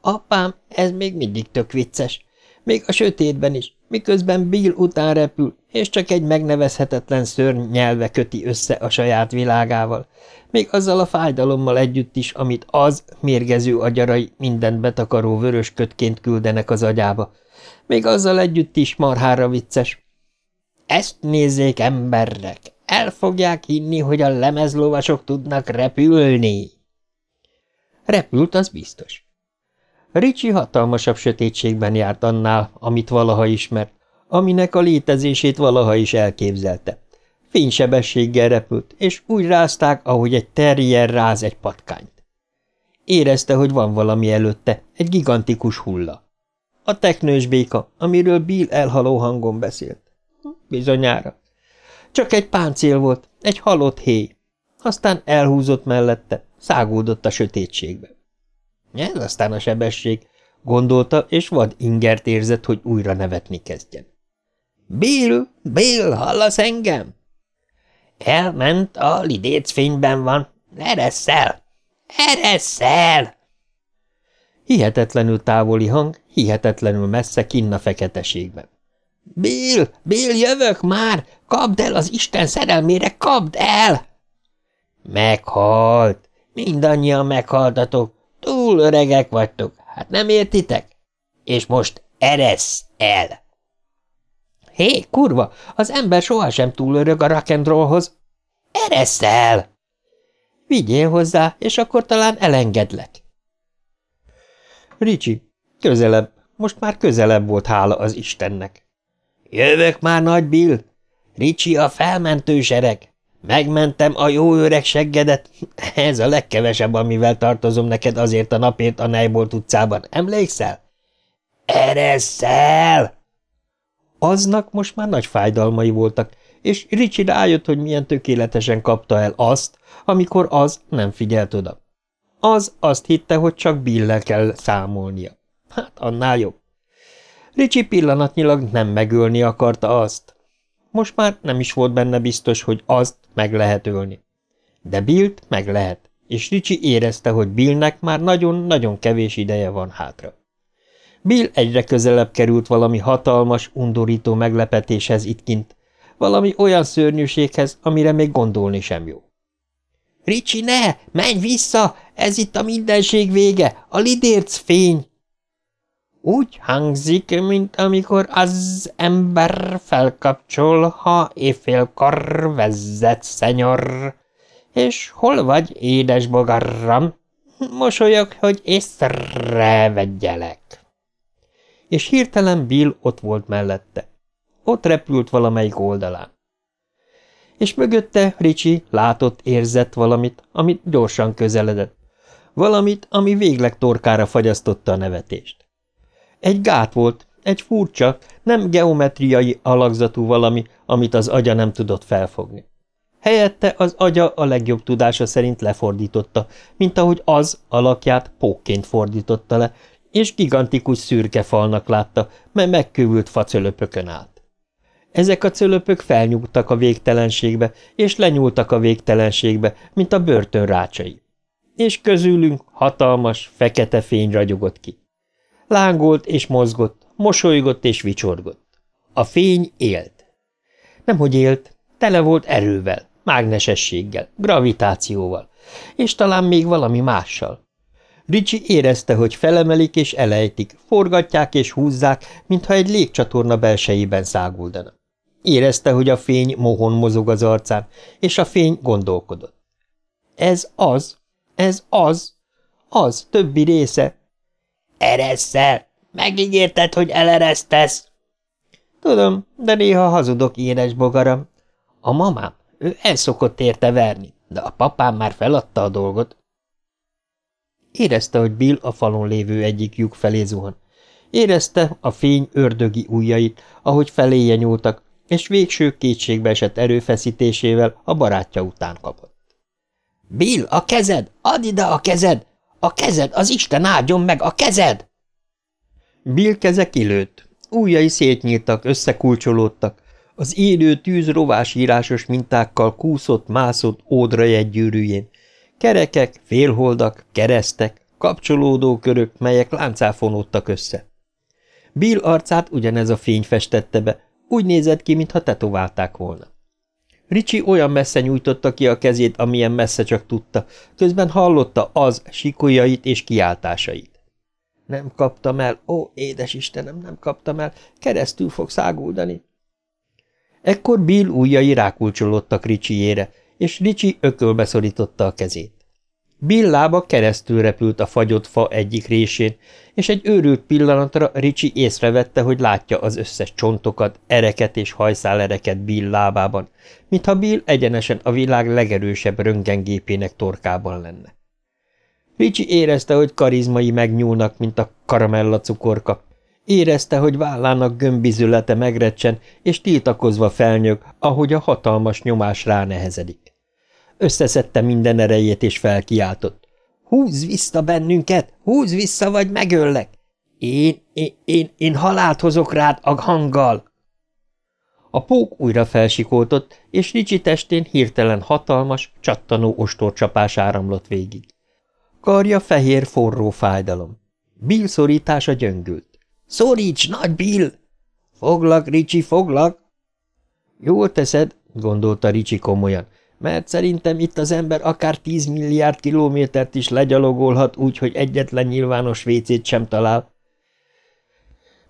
Apám, ez még mindig tök vicces. Még a sötétben is, miközben Bill után repül, és csak egy megnevezhetetlen szörny nyelve köti össze a saját világával, még azzal a fájdalommal együtt is, amit az mérgező agyarai mindent betakaró vörös kötként küldenek az agyába, még azzal együtt is marhára vicces. Ezt nézzék, emberek! El fogják hinni, hogy a lemezlovasok tudnak repülni. Repült, az biztos. Ricsi hatalmasabb sötétségben járt annál, amit valaha ismert, aminek a létezését valaha is elképzelte. Fénysebességgel repült, és úgy rázták, ahogy egy terrier ráz egy patkányt. Érezte, hogy van valami előtte, egy gigantikus hulla. A teknős béka, amiről Bill elhaló hangon beszélt. Bizonyára. Csak egy páncél volt, egy halott héj. Aztán elhúzott mellette, szágódott a sötétségbe. Ez aztán a sebesség, gondolta, és vad ingert érzett, hogy újra nevetni kezdjen. Bill, Bill, hallasz engem? Elment, a lidéc fényben van. Ereszel! Ereszel! Hihetetlenül távoli hang, hihetetlenül messze kinn a feketeségben. Bill, Bill, jövök már! Kapd el az Isten szerelmére, kapd el! Meghalt! Mindannyian meghaltatok. Túl öregek vagytok, hát nem értitek? És most eresz el! Hé, kurva, az ember sohasem túl öreg a rock'n'rollhoz. Eresz el! Vigyél hozzá, és akkor talán elengedlek. Ricsi, közelebb, most már közelebb volt hála az Istennek. Jövök már, nagy Bill! Ricsi a felmentő sereg! Megmentem a jó öreg seggedet. Ez a legkevesebb, amivel tartozom neked azért a napért a Nejbolt utcában. Emlékszel? Ereszel! Aznak most már nagy fájdalmai voltak, és Ricsi rájött, hogy milyen tökéletesen kapta el azt, amikor az nem figyelt oda. Az azt hitte, hogy csak Billel kell számolnia. Hát annál jobb. Ricsi pillanatnyilag nem megölni akarta azt. Most már nem is volt benne biztos, hogy azt meg lehet ölni. De Billt meg lehet, és Ricsi érezte, hogy Billnek már nagyon-nagyon kevés ideje van hátra. Bill egyre közelebb került valami hatalmas, undorító meglepetéshez itt kint, valami olyan szörnyűséghez, amire még gondolni sem jó. – Ricsi, ne! Menj vissza! Ez itt a mindenség vége! A lidérc fény! Úgy hangzik, mint amikor az ember felkapcsol, ha éjfélkor vezzet, szenyor. És hol vagy, édes bogarram? Mosolyog, hogy észrevegyelek. És hirtelen Bill ott volt mellette. Ott repült valamelyik oldalán. És mögötte Ricsi látott, érzett valamit, amit gyorsan közeledett. Valamit, ami végleg torkára fagyasztotta a nevetést. Egy gát volt, egy furcsa, nem geometriai alakzatú valami, amit az agya nem tudott felfogni. Helyette az agya a legjobb tudása szerint lefordította, mint ahogy az alakját pókként fordította le, és gigantikus szürke falnak látta, mely megkövült facölöpökön állt. Ezek a cölöpök felnyúltak a végtelenségbe, és lenyúltak a végtelenségbe, mint a börtön rácsai. És közülünk hatalmas, fekete fény ragyogott ki. Lángolt és mozgott, mosolygott és vicsorgott. A fény élt. Nemhogy élt, tele volt erővel, mágnesességgel, gravitációval, és talán még valami mással. Ricsi érezte, hogy felemelik és elejtik, forgatják és húzzák, mintha egy légcsatorna belsejében száguldana. Érezte, hogy a fény mohon mozog az arcán, és a fény gondolkodott. Ez az, ez az, az többi része, Ereszel! Megígérted, hogy eleresztesz! Tudom, de néha hazudok, édes bogaram. A mamám, ő el szokott érte verni, de a papám már feladta a dolgot. Érezte, hogy Bill a falon lévő egyik lyuk felé zuhan. Érezte a fény ördögi ujjait, ahogy feléje nyúltak, és végső kétségbe esett erőfeszítésével a barátja után kapott. – Bill, a kezed! Add ide a kezed! A kezed, az Isten áldjon meg, a kezed! Bill keze kilőtt. Újjai szétnyíltak, összekulcsolódtak. Az élő tűz rovásírásos mintákkal kúszott, mászott ódra gyűrűjén. Kerekek, félholdak, keresztek, kapcsolódó körök, melyek láncáfonódtak össze. Bill arcát ugyanez a fény festette be, úgy nézett ki, mintha tetoválták volna. Ricsi olyan messze nyújtotta ki a kezét, amilyen messze csak tudta, közben hallotta az sikolyait és kiáltásait. Nem kaptam el, ó, édes Istenem, nem kaptam el, keresztül fog száguldani. Ekkor Bill ujjai rákulcsolódtak Ricsiére, és Ricsi ökölbe szorította a kezét. Bill lába keresztül repült a fagyott fa egyik résén, és egy őrült pillanatra Ricsi észrevette, hogy látja az összes csontokat, ereket és hajszálereket Bill lábában, mintha Bill egyenesen a világ legerősebb röntgengépének torkában lenne. Ricsi érezte, hogy karizmai megnyúlnak, mint a karamella cukorka. Érezte, hogy vállának gömbizülete megrecsen, és tiltakozva felnyög, ahogy a hatalmas nyomás ránehezedik. Összeszedte minden erejét, és felkiáltott. Húzz vissza bennünket! Húzz vissza, vagy megöllek! Én, én, én, én halált hozok rád a hanggal! A pók újra felsikoltott, és Ricsi testén hirtelen hatalmas, csattanó ostorcsapás áramlott végig. Karja fehér, forró fájdalom. Bill szorítása gyöngült. – Szoríts, nagy Bill! – Foglak, Ricsi, foglak! – Jól teszed, gondolta Ricsi komolyan, mert szerintem itt az ember akár tíz milliárd kilométert is legyalogolhat úgy, hogy egyetlen nyilvános vécét sem talál.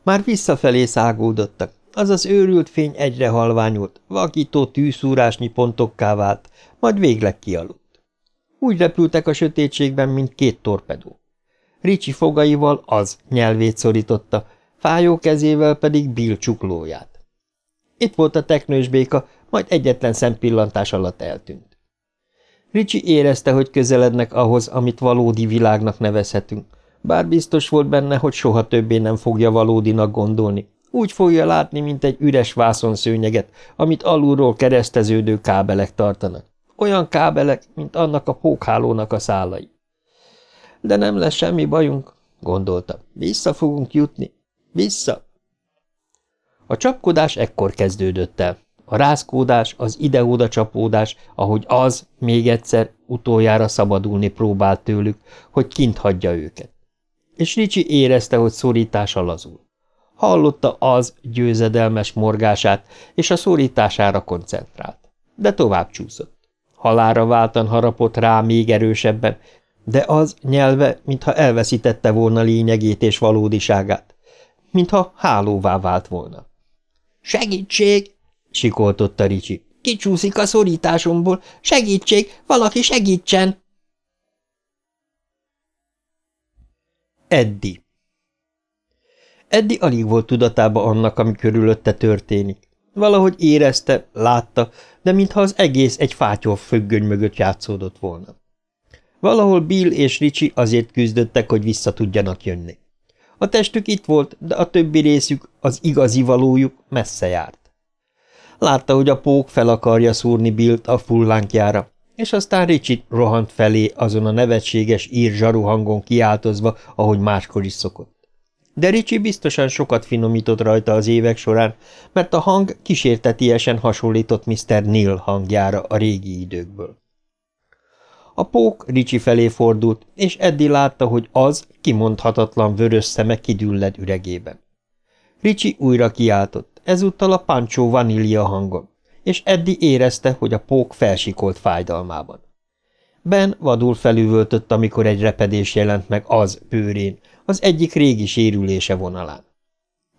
Már visszafelé száguldottak. Az az őrült fény egyre halványult, vakító tűszúrásnyi pontokká vált, majd végleg kialudt. Úgy repültek a sötétségben, mint két torpedó. Ricsi fogaival az nyelvét szorította, fájó kezével pedig Bill csuklóját. Itt volt a teknős béka, majd egyetlen szempillantás alatt eltűnt. Ricsi érezte, hogy közelednek ahhoz, amit valódi világnak nevezhetünk, bár biztos volt benne, hogy soha többé nem fogja valódinak gondolni. Úgy fogja látni, mint egy üres vászonszőnyeget, amit alulról kereszteződő kábelek tartanak. Olyan kábelek, mint annak a pókhálónak a szálai. De nem lesz semmi bajunk, gondolta. Vissza fogunk jutni. Vissza. A csapkodás ekkor kezdődött el. A rázkódás, az ide-oda csapódás, ahogy az még egyszer utoljára szabadulni próbált tőlük, hogy kint hagyja őket. És Ricsi érezte, hogy szorítása lazul. Hallotta az győzedelmes morgását, és a szorítására koncentrált. De tovább csúszott. Halára váltan harapott rá még erősebben, de az nyelve, mintha elveszítette volna lényegét és valódiságát, mintha hálóvá vált volna. – Segítség! – sikoltotta Ricsi. – Kicsúszik a szorításomból! Segítség! Valaki segítsen! Eddi Eddi alig volt tudatába annak, ami körülötte történik. Valahogy érezte, látta, de mintha az egész egy fátyol függöny mögött játszódott volna. Valahol Bill és Ricsi azért küzdöttek, hogy vissza tudjanak jönni. A testük itt volt, de a többi részük, az igazi valójuk messze járt. Látta, hogy a pók fel akarja szúrni Billt a fullánkjára, és aztán Ricsit rohant felé azon a nevetséges ír zsaru hangon kiáltozva, ahogy máskor is szokott de Ricsi biztosan sokat finomított rajta az évek során, mert a hang kísértetiesen hasonlított Mr. Neil hangjára a régi időkből. A pók Ricsi felé fordult, és Eddi látta, hogy az kimondhatatlan vörös szeme kidülled üregében. Ricsi újra kiáltott, ezúttal a pancsó vanília hangon, és Eddi érezte, hogy a pók felsikolt fájdalmában. Ben vadul felüvöltött, amikor egy repedés jelent meg az bőrén, az egyik régi sérülése vonalán.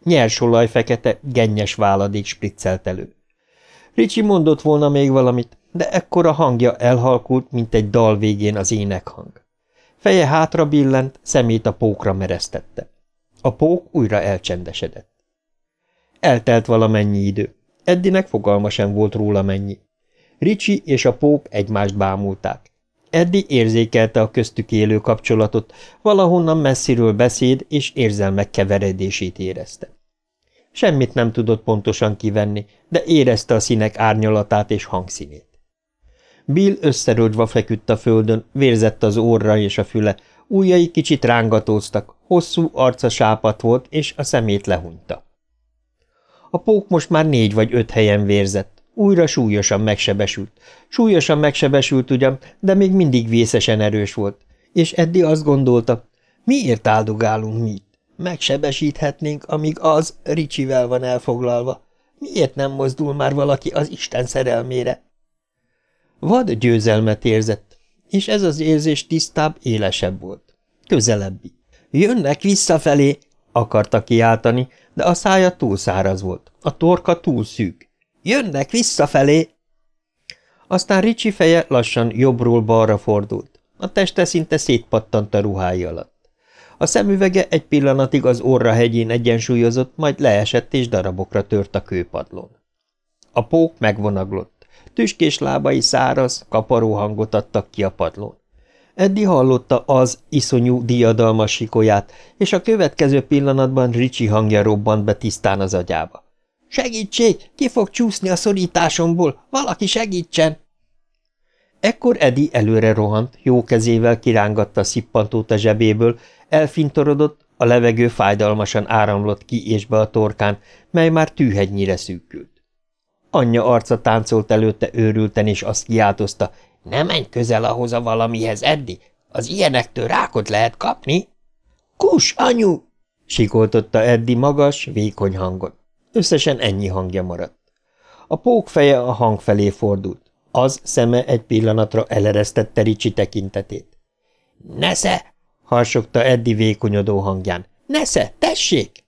Nyers olaj fekete, gennyes váladék spriccelt elő. Ricsi mondott volna még valamit, de ekkor a hangja elhalkult, mint egy dal végén az énekhang. Feje hátra billent, szemét a pókra mereztette. A pók újra elcsendesedett. Eltelt valamennyi idő. Eddinek fogalma sem volt róla mennyi. Ricsi és a pók egymást bámulták. Eddi érzékelte a köztük élő kapcsolatot, valahonnan messziről beszéd és érzelmek keveredését érezte. Semmit nem tudott pontosan kivenni, de érezte a színek árnyalatát és hangszínét. Bill összerődve feküdt a földön, vérzett az orra és a füle, ujjai kicsit rángatóztak, hosszú arca sápat volt, és a szemét lehunyta. A pók most már négy vagy öt helyen vérzett, újra súlyosan megsebesült. Súlyosan megsebesült ugyan, de még mindig vészesen erős volt. És Eddi azt gondolta, miért áldogálunk mi itt? Megsebesíthetnénk, amíg az Ricsivel van elfoglalva. Miért nem mozdul már valaki az Isten szerelmére? Vad győzelmet érzett, és ez az érzés tisztább, élesebb volt. Közelebbi. Jönnek visszafelé, akarta kiáltani, de a szája túl száraz volt, a torka túl szűk. Jönnek visszafelé! Aztán Ricsi feje lassan jobbról balra fordult. A teste szinte szétpattant a ruhái alatt. A szemüvege egy pillanatig az orra hegyén egyensúlyozott, majd leesett és darabokra tört a kőpadlón. A pók megvonaglott. Tüskés lábai száraz, kaparó hangot adtak ki a padlón. Eddi hallotta az iszonyú diadalmas sikolyát, és a következő pillanatban Ricsi hangja robbant be tisztán az agyába. Segítség! Ki fog csúszni a szorításomból! Valaki segítsen! Ekkor Edi előre rohant, jó kezével kirángatta szippantót a zsebéből, elfintorodott, a levegő fájdalmasan áramlott ki és be a torkán, mely már tűhegynyire szűkült. Anyja arca táncolt előtte őrülten, és azt kiáltozta, ne menj közel ahhoz a valamihez, Eddi, az ilyenektől rákot lehet kapni. Kus, anyu! sikoltotta Eddi magas, vékony hangon. Összesen ennyi hangja maradt. A pók feje a hang felé fordult. Az szeme egy pillanatra eleresztette Ricsi tekintetét. – Nesze! – harsogta Eddi vékonyodó hangján. – Nesze, tessék!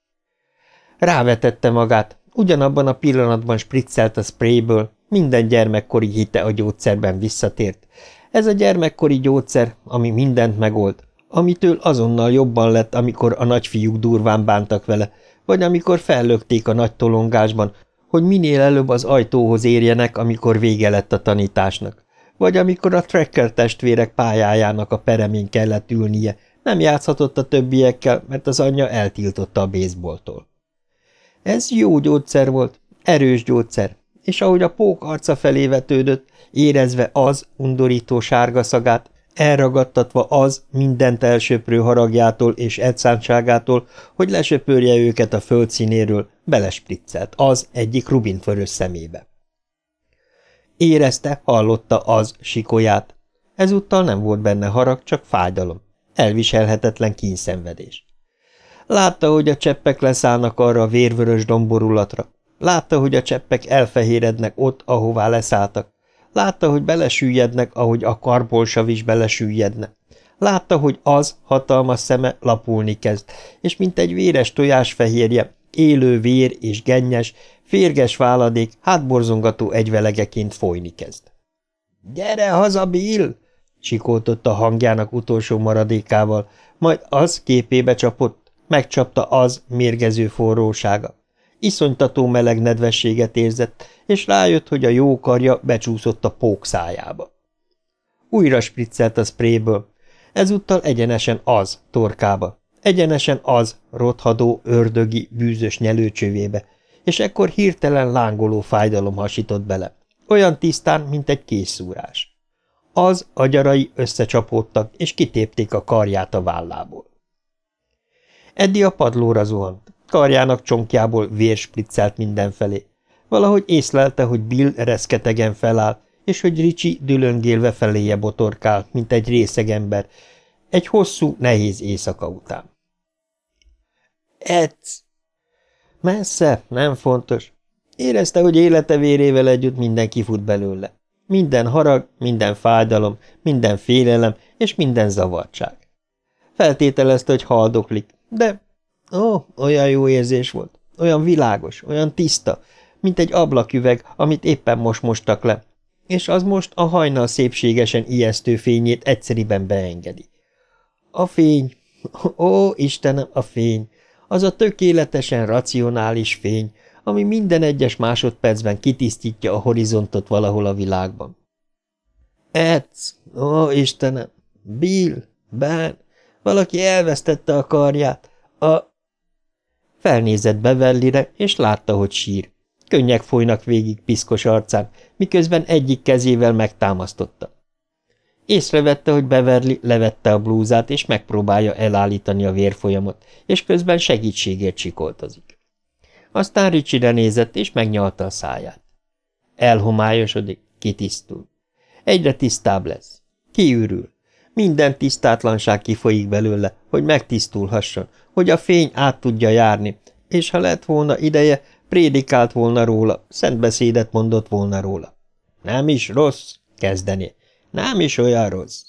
Rávetette magát, ugyanabban a pillanatban spriccelt a sprayből, minden gyermekkori hite a gyógyszerben visszatért. Ez a gyermekkori gyógyszer, ami mindent megold, amitől azonnal jobban lett, amikor a nagyfiúk durván bántak vele, vagy amikor fellökték a nagy tolongásban, hogy minél előbb az ajtóhoz érjenek, amikor vége lett a tanításnak, vagy amikor a tracker testvérek pályájának a peremén kellett ülnie, nem játszhatott a többiekkel, mert az anyja eltiltotta a baseballtól. Ez jó gyógyszer volt, erős gyógyszer, és ahogy a pók arca felé vetődött, érezve az undorító sárga szagát, elragadtatva az mindent elsöprő haragjától és egyszántságától, hogy lesöpörje őket a földszínéről, belespriccelt az egyik rubinförös szemébe. Érezte, hallotta az sikolyát. Ezúttal nem volt benne harag, csak fájdalom, elviselhetetlen kínszenvedés. Látta, hogy a cseppek leszállnak arra a vérvörös domborulatra. Látta, hogy a cseppek elfehérednek ott, ahová leszálltak. Látta, hogy belesüllyednek, ahogy a karbolsav is belesüllyedne. Látta, hogy az hatalmas szeme lapulni kezd, és mint egy véres tojás fehérje, élő vér és gennyes, férges váladék hátborzongató egyvelegeként folyni kezd. – Gyere haza, Bill! – sikoltott a hangjának utolsó maradékával, majd az képébe csapott, megcsapta az mérgező forrósága. Iszonytató meleg nedvességet érzett, és rájött, hogy a jó karja becsúszott a pók szájába. Újra spriccelt a spréből, ezúttal egyenesen az torkába, egyenesen az rothadó, ördögi, bűzös nyelőcsövébe, és ekkor hirtelen lángoló fájdalom hasított bele, olyan tisztán, mint egy készszúrás. Az agyarai összecsapódtak, és kitépték a karját a vállából. Eddi a padlóra zuhant, karjának csonkjából vér spriccelt mindenfelé. Valahogy észlelte, hogy Bill reszketegen feláll, és hogy Ricsi dülöngélve feléje botorkál, mint egy részeg ember, egy hosszú, nehéz éjszaka után. Edz! Messze, nem fontos. Érezte, hogy élete vérével együtt minden kifut belőle. Minden harag, minden fájdalom, minden félelem és minden zavartság. Feltételezte, hogy haldoklik, de ó, olyan jó érzés volt, olyan világos, olyan tiszta, mint egy ablaküveg, amit éppen most mostak le, és az most a hajnal szépségesen ijesztő fényét egyszeriben beengedi. A fény, ó, Istenem, a fény, az a tökéletesen racionális fény, ami minden egyes másodpercben kitisztítja a horizontot valahol a világban. Edz, ó Istenem, Bill, Ben, valaki elvesztette a karját, a... Felnézett Bevellire, és látta, hogy sír. Könnyek folynak végig piszkos arcán, miközben egyik kezével megtámasztotta. Észrevette, hogy Beverly levette a blúzát, és megpróbálja elállítani a vérfolyamot, és közben segítségért sikoltozik. Aztán Ricsire nézett, és megnyalta a száját. Elhomályosodik, kitisztul. Egyre tisztább lesz. Kiürül. Minden tisztátlanság kifolyik belőle, hogy megtisztulhasson, hogy a fény át tudja járni, és ha lett volna ideje, prédikált volna róla, szentbeszédet mondott volna róla. Nem is rossz, kezdené. Nem is olyan rossz.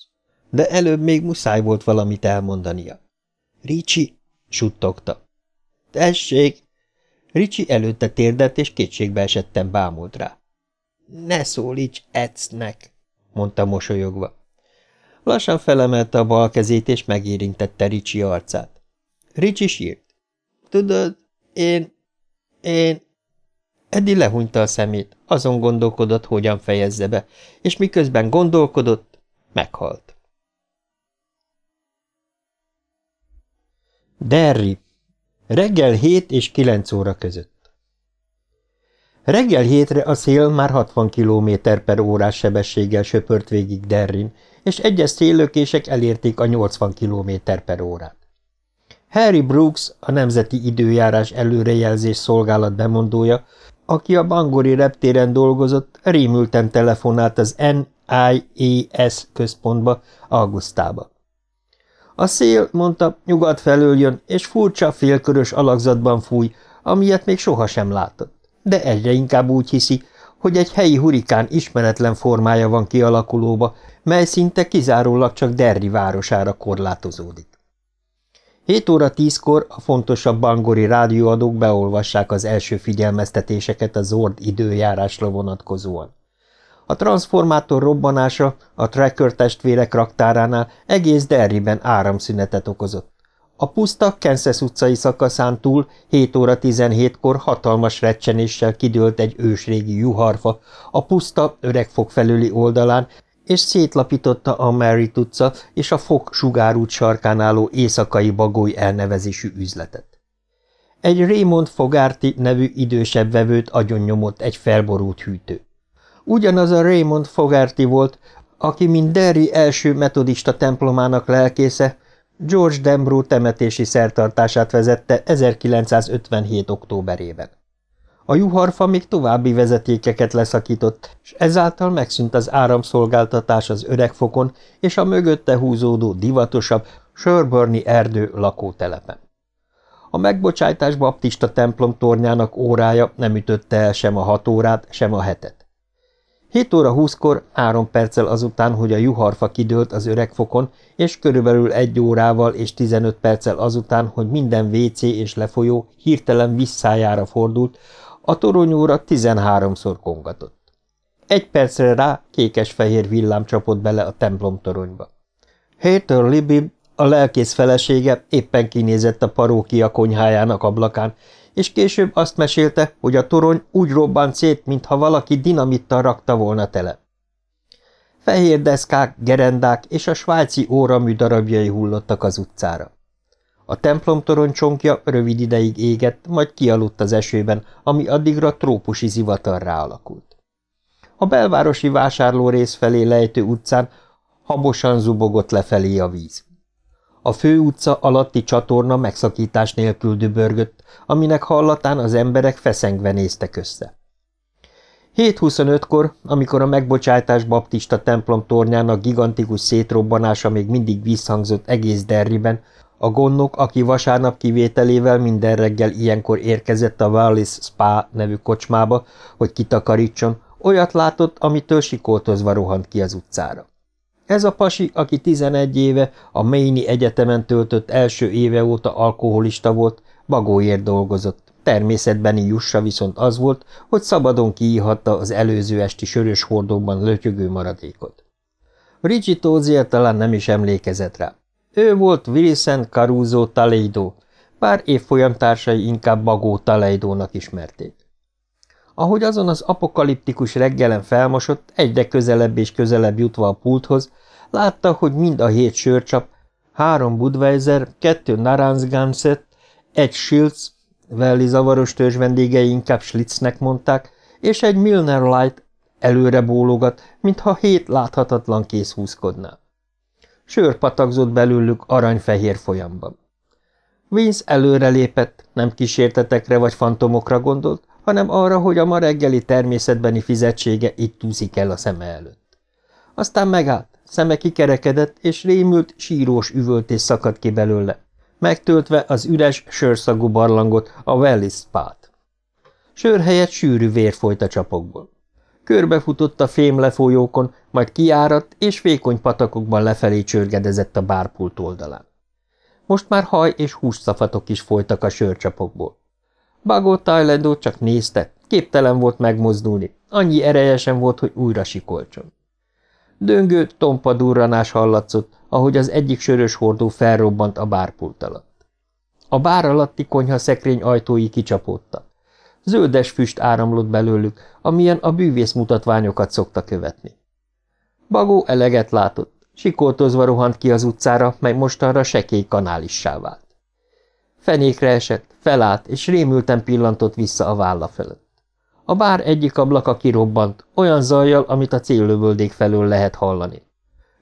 De előbb még muszáj volt valamit elmondania. Ricsi, suttogta. Tessék! Ricsi előtte térdett, és kétségbe esettem bámult rá. Ne szólíts Ecnek, mondta mosolyogva. Lassan felemelte a bal kezét, és megérintette Ricsi arcát. Ricsi sírt. Tudod, én... én... Eddi lehúnyta a szemét, azon gondolkodott, hogyan fejezze be, és miközben gondolkodott, meghalt. Derry. Reggel 7 és 9 óra között. Reggel hétre a szél már 60 km per órás sebességgel söpört végig Derrin, és egyes széllökések elérték a 80 km per órát. Harry Brooks, a Nemzeti Időjárás Előrejelzés Szolgálat bemondója, aki a Bangori reptéren dolgozott, rémülten telefonált az NIES központba, Augusztába. A szél, mondta, nyugat felől jön, és furcsa félkörös alakzatban fúj, amilyet még sohasem látott. De egyre inkább úgy hiszi, hogy egy helyi hurikán ismeretlen formája van kialakulóba, mely szinte kizárólag csak Derri városára korlátozódik. 7 óra tízkor a fontosabb bangori rádióadók beolvassák az első figyelmeztetéseket a Zord időjárásra vonatkozóan. A transformátor robbanása a Tracker testvérek raktáránál egész Derriben áramszünetet okozott. A puszta Kansas utcai szakaszán túl 7 óra 17-kor hatalmas recsenéssel kidőlt egy ősrégi juharfa, a puszta öregfog felüli oldalán és szétlapította a Mary utca és a Fok sugárút sarkán álló éjszakai bagoly elnevezésű üzletet. Egy Raymond Fogarty nevű idősebb vevőt agyonnyomott egy felborult hűtő. Ugyanaz a Raymond Fogarty volt, aki mint Derry első metodista templomának lelkésze, George Dembro temetési szertartását vezette 1957. októberében. A juharfa még további vezetékeket leszakított, és ezáltal megszűnt az áramszolgáltatás az öregfokon és a mögötte húzódó divatosabb Sherburni erdő lakótelepen. A megbocsájtás baptista templom tornyának órája nem ütötte el sem a hat órát, sem a hetet. 7 óra 20-kor, három perccel azután, hogy a juharfa kidőlt az öregfokon, és körülbelül egy órával és 15 perccel azután, hogy minden WC és lefolyó hirtelen visszájára fordult, a toronyóra 13-szor kongatott. Egy percre rá kékes-fehér villám csapott bele a templom toronyba. Hater Libby, a lelkész felesége éppen kinézett a parókia konyhájának ablakán, és később azt mesélte, hogy a torony úgy robbant szét, mintha valaki dinamittal rakta volna tele. Fehér deszkák, gerendák és a svájci óramű darabjai hullottak az utcára. A templomtorony csonkja rövid ideig égett, majd kialudt az esőben, ami addigra trópusi zivatarrá alakult. A belvárosi vásárlórész felé lejtő utcán habosan zubogott lefelé a víz. A főutca alatti csatorna megszakítás nélkül dübörgött, aminek hallatán az emberek feszengve néztek össze. 7.25-kor, amikor a megbocsátás baptista templom tornyának gigantikus szétrobbanása még mindig visszhangzott egész Derriben, a gondnok, aki vasárnap kivételével minden reggel ilyenkor érkezett a Wallis Spa nevű kocsmába, hogy kitakarítson, olyat látott, amitől sikoltozva rohant ki az utcára. Ez a pasi, aki 11 éve a Maine Egyetemen töltött első éve óta alkoholista volt, bagóért dolgozott. Természetbeni jussa viszont az volt, hogy szabadon kiíhatta az előző esti sörös hordóban lötyögő maradékot. Ricsi Tózier talán nem is emlékezett rá. Ő volt Wilson Caruso Taleido, bár évfolyamtársai inkább Bagó Taleidónak ismerték. Ahogy azon az apokaliptikus reggelen felmosott, egyre közelebb és közelebb jutva a pulthoz, látta, hogy mind a hét sörcsap, három Budweiser, kettő Naranzganset, egy Schiltz, Welli zavaros törzs vendégei inkább Schlitznek mondták, és egy Milner Light előre bólogat, mintha hét láthatatlan kész húzkodná. Sör patakzott belőlük aranyfehér folyamban. Vince előrelépett, nem kísértetekre vagy fantomokra gondolt, hanem arra, hogy a ma reggeli természetbeni fizetsége itt úszik el a szeme előtt. Aztán megállt, szeme kikerekedett, és rémült, sírós üvöltés szakadt ki belőle, megtöltve az üres, sörszagú barlangot, a Wellis spát. Sör helyett sűrű vér folyt a csapokból. Körbefutott a fém lefolyókon, majd kiáradt, és vékony patakokban lefelé csörgedezett a bárpult oldalán. Most már haj és hússzafatok is folytak a sörcsapokból. Bagó Thailandó csak nézte, képtelen volt megmozdulni, annyi ereje sem volt, hogy újra sikolcson. Döngő, tompa durranás hallatszott, ahogy az egyik sörös hordó felrobbant a bárpult alatt. A bár alatti konyha szekrény ajtói kicsapódtak. Zöldes füst áramlott belőlük, amilyen a bűvész mutatványokat szokta követni. Bagó eleget látott, sikoltozva rohant ki az utcára, mely mostanra sekély kanálissá vált. Fenékre esett, felállt, és rémülten pillantott vissza a válla fölött. A bár egyik ablaka kirobbant, olyan zajjal, amit a céllövöldék felől lehet hallani.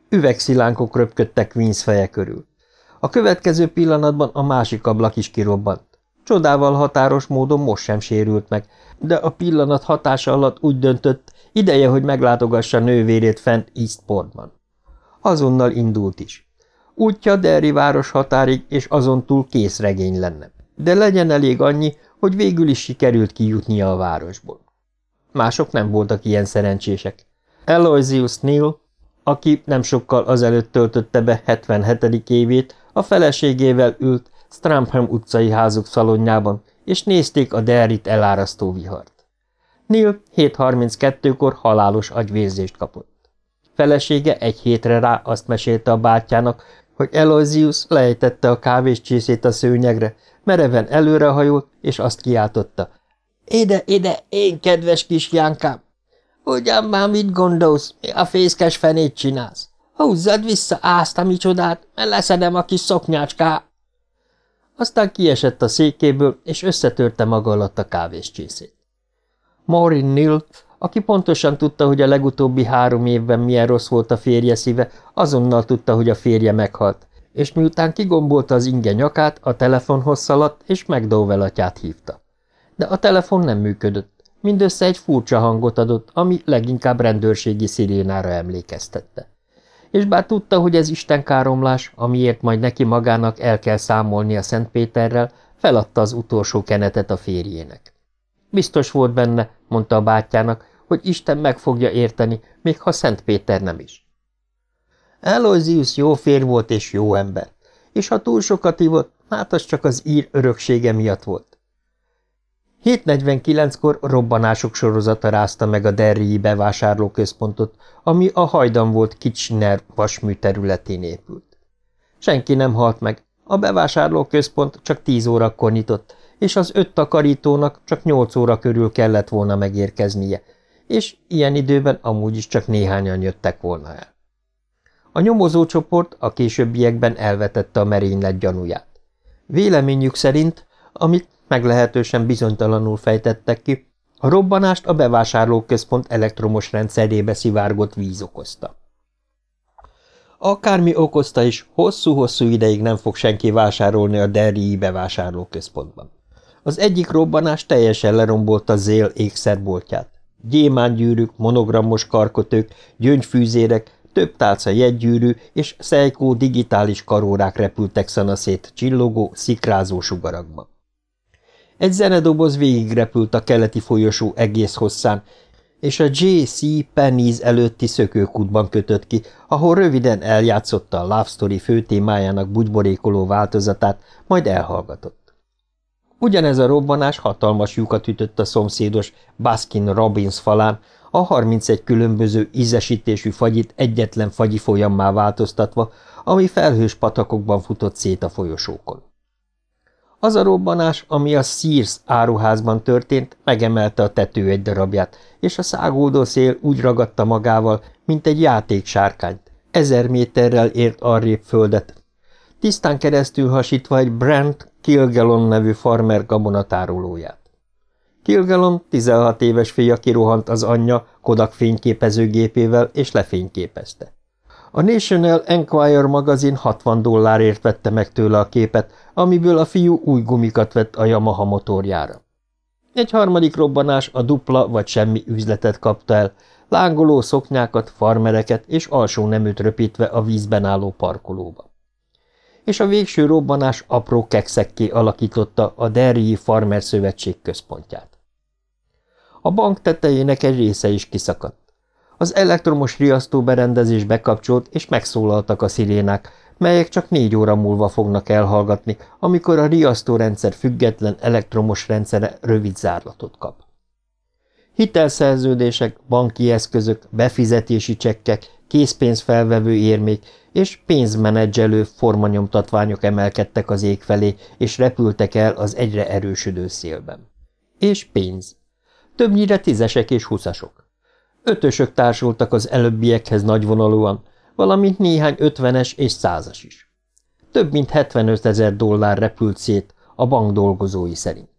Üvegszilánkok röpködtek Vince feje körül. A következő pillanatban a másik ablak is kirobbant. Csodával határos módon most sem sérült meg, de a pillanat hatása alatt úgy döntött, ideje, hogy meglátogassa nővérét fent Eastportban. Azonnal indult is. Útja Derry város határig és azon túl kész regény lenne. De legyen elég annyi, hogy végül is sikerült kijutnia a városból. Mások nem voltak ilyen szerencsések. Aloysius Neal, aki nem sokkal azelőtt töltötte be 77. évét, a feleségével ült Stramham utcai házuk szalonjában, és nézték a Derrit elárasztó vihart. Neil 7.32-kor halálos agyvérzést kapott. Felesége egy hétre rá azt mesélte a bátyjának, hogy Eloisius lejtette a kávéscsészét a szőnyegre, mereven előrehajolt, és azt kiáltotta. – Ide, ide, én kedves kis Jánkám! Ugyan már mit gondolsz, mi a fészkes fenét csinálsz? Húzzad vissza ázt a micsodát, mert leszedem a kis szoknyácská! Aztán kiesett a székéből, és összetörte maga alatt a kávéscsészét. Maureen Neal, Aki pontosan tudta, hogy a legutóbbi három évben milyen rossz volt a férje szíve, azonnal tudta, hogy a férje meghalt, és miután kigombolta az inge nyakát, a telefonhoz szaladt, és McDowell atyát hívta. De a telefon nem működött. Mindössze egy furcsa hangot adott, ami leginkább rendőrségi szirénára emlékeztette. És bár tudta, hogy ez istenkáromlás, amiért majd neki magának el kell számolni a Szentpéterrel, feladta az utolsó kenetet a férjének. Biztos volt benne, mondta a bátyjának, hogy Isten meg fogja érteni, még ha Szent Péter nem is. Eloisius jó fér volt és jó ember, és ha túl sokat ivott, hát az csak az ír öröksége miatt volt. 7.49-kor robbanások sorozata rázta meg a Derryi bevásárlóközpontot, ami a hajdan volt Kitchener vasmű területén épült. Senki nem halt meg, a bevásárlóközpont csak 10 órakor nyitott, és az öt takarítónak csak 8 óra körül kellett volna megérkeznie, és ilyen időben amúgy is csak néhányan jöttek volna el. A nyomozócsoport a későbbiekben elvetette a merénylet gyanúját. Véleményük szerint, amit meglehetősen bizonytalanul fejtettek ki, a robbanást a bevásárlóközpont elektromos rendszerébe szivárgott víz okozta. Akármi okozta is, hosszú-hosszú ideig nem fog senki vásárolni a Derrii bevásárlóközpontban. Az egyik robbanás teljesen lerombolta Zél ékszerboltját. Gyémángyűrűk, monogramos karkötők, gyöngyfűzérek, több tálca jegygyűrű és szejkó digitális karórák repültek szanaszét csillogó, szikrázó sugarakba. Egy zenedoboz végigrepült a keleti folyosó egész hosszán, és a J.C. Pennies előtti szökőkútban kötött ki, ahol röviden eljátszotta a Love Story főtémájának bugyborékoló változatát, majd elhallgatott. Ugyanez a robbanás hatalmas lyukat ütött a szomszédos Baskin Robbins falán, a 31 különböző ízesítésű fagyit egyetlen fagyi folyammá változtatva, ami felhős patakokban futott szét a folyosókon. Az a robbanás, ami a Sears áruházban történt, megemelte a tető egy darabját, és a szágódó szél úgy ragadta magával, mint egy játéksárkányt. Ezer méterrel ért arrébb földet. Tisztán keresztül hasítva egy Brent Kilgalon nevű farmer gabonatárolóját. Kilgalon 16 éves fia kirohant az anyja Kodak fényképezőgépével, és lefényképezte. A National Enquirer magazin 60 dollárért vette meg tőle a képet, amiből a fiú új gumikat vett a Yamaha motorjára. Egy harmadik robbanás a dupla vagy semmi üzletet kapta el, lángoló szoknyákat, farmereket és alsó neműt röpítve a vízben álló parkolóba. És a végső robbanás apró kekszekké alakította a Derryi Farmer Szövetség központját. A bank tetejének egy része is kiszakadt. Az elektromos riasztóberendezés bekapcsolt, és megszólaltak a szirénák, melyek csak négy óra múlva fognak elhallgatni, amikor a riasztórendszer független elektromos rendszere rövid zárlatot kap. Hitelszerződések, banki eszközök, befizetési csekkek, készpénzfelvevő érmék és pénzmenedzselő formanyomtatványok emelkedtek az ég felé, és repültek el az egyre erősödő szélben. És pénz. Többnyire tízesek és huszasok. Ötösök társultak az előbbiekhez nagyvonalúan, valamint néhány ötvenes és százas is. Több mint 75 ezer dollár repült szét a bank dolgozói szerint.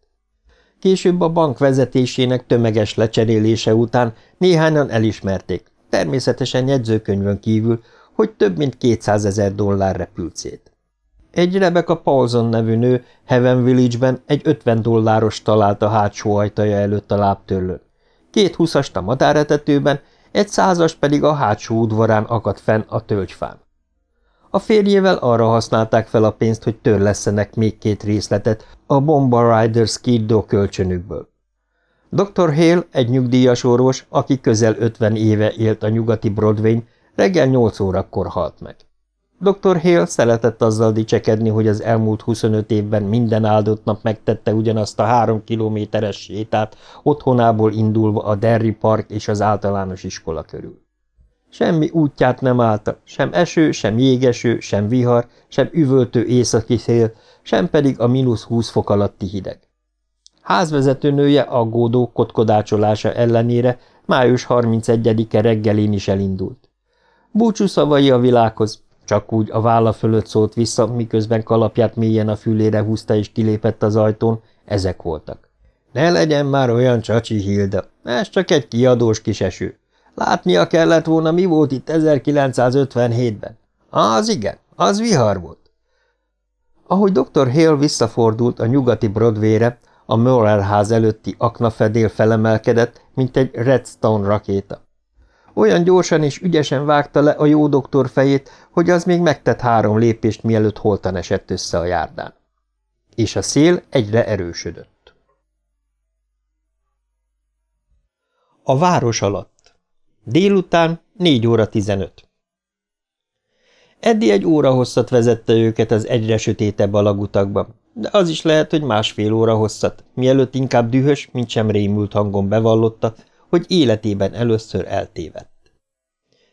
Később a bank vezetésének tömeges lecserélése után néhányan elismerték, természetesen jegyzőkönyvön kívül, hogy több mint 200 ezer dollár repült szét. Egy Rebecca Paulson nevű nő Heaven Village-ben egy 50 dolláros talált a hátsó ajtaja előtt a lábtörlőn. Két húszast a madáretetőben, egy százas pedig a hátsó udvarán akadt fenn a tölgyfán. A férjével arra használták fel a pénzt, hogy törlesszenek még két részletet a Bomba Riders kirdó kölcsönükből. Dr. Hale, egy nyugdíjas orvos, aki közel 50 éve élt a nyugati Broadway-n, reggel 8 órakor halt meg. Dr. Hale szeretett azzal dicsekedni, hogy az elmúlt 25 évben minden áldott nap megtette ugyanazt a három kilométeres sétát, otthonából indulva a Derry Park és az általános iskola körül. Semmi útját nem állta, sem eső, sem jégeső, sem vihar, sem üvöltő északi szél, sem pedig a mínusz 20 fok alatti hideg. Házvezetőnője aggódó kotkodácsolása ellenére május 31-e reggelén is elindult. Búcsú szavai a világhoz, csak úgy a válla fölött szólt vissza, miközben kalapját mélyen a fülére húzta és kilépett az ajtón, ezek voltak. Ne legyen már olyan csacsi, Hilda, ez csak egy kiadós kis eső. Látnia kellett volna, mi volt itt 1957-ben. Az igen, az vihar volt. Ahogy dr. Hale visszafordult a nyugati Broadway-re, a Murrell ház előtti aknafedél felemelkedett, mint egy Redstone rakéta. Olyan gyorsan és ügyesen vágta le a jó doktor fejét, hogy az még megtett három lépést, mielőtt holtan esett össze a járdán. És a szél egyre erősödött. A város alatt. Délután 4 óra 15. Eddi egy óra hosszat vezette őket az egyre sötétebb alagutakban, de az is lehet, hogy másfél óra hosszat, mielőtt inkább dühös, mint sem rémült hangon bevallotta, hogy életében először eltévedt.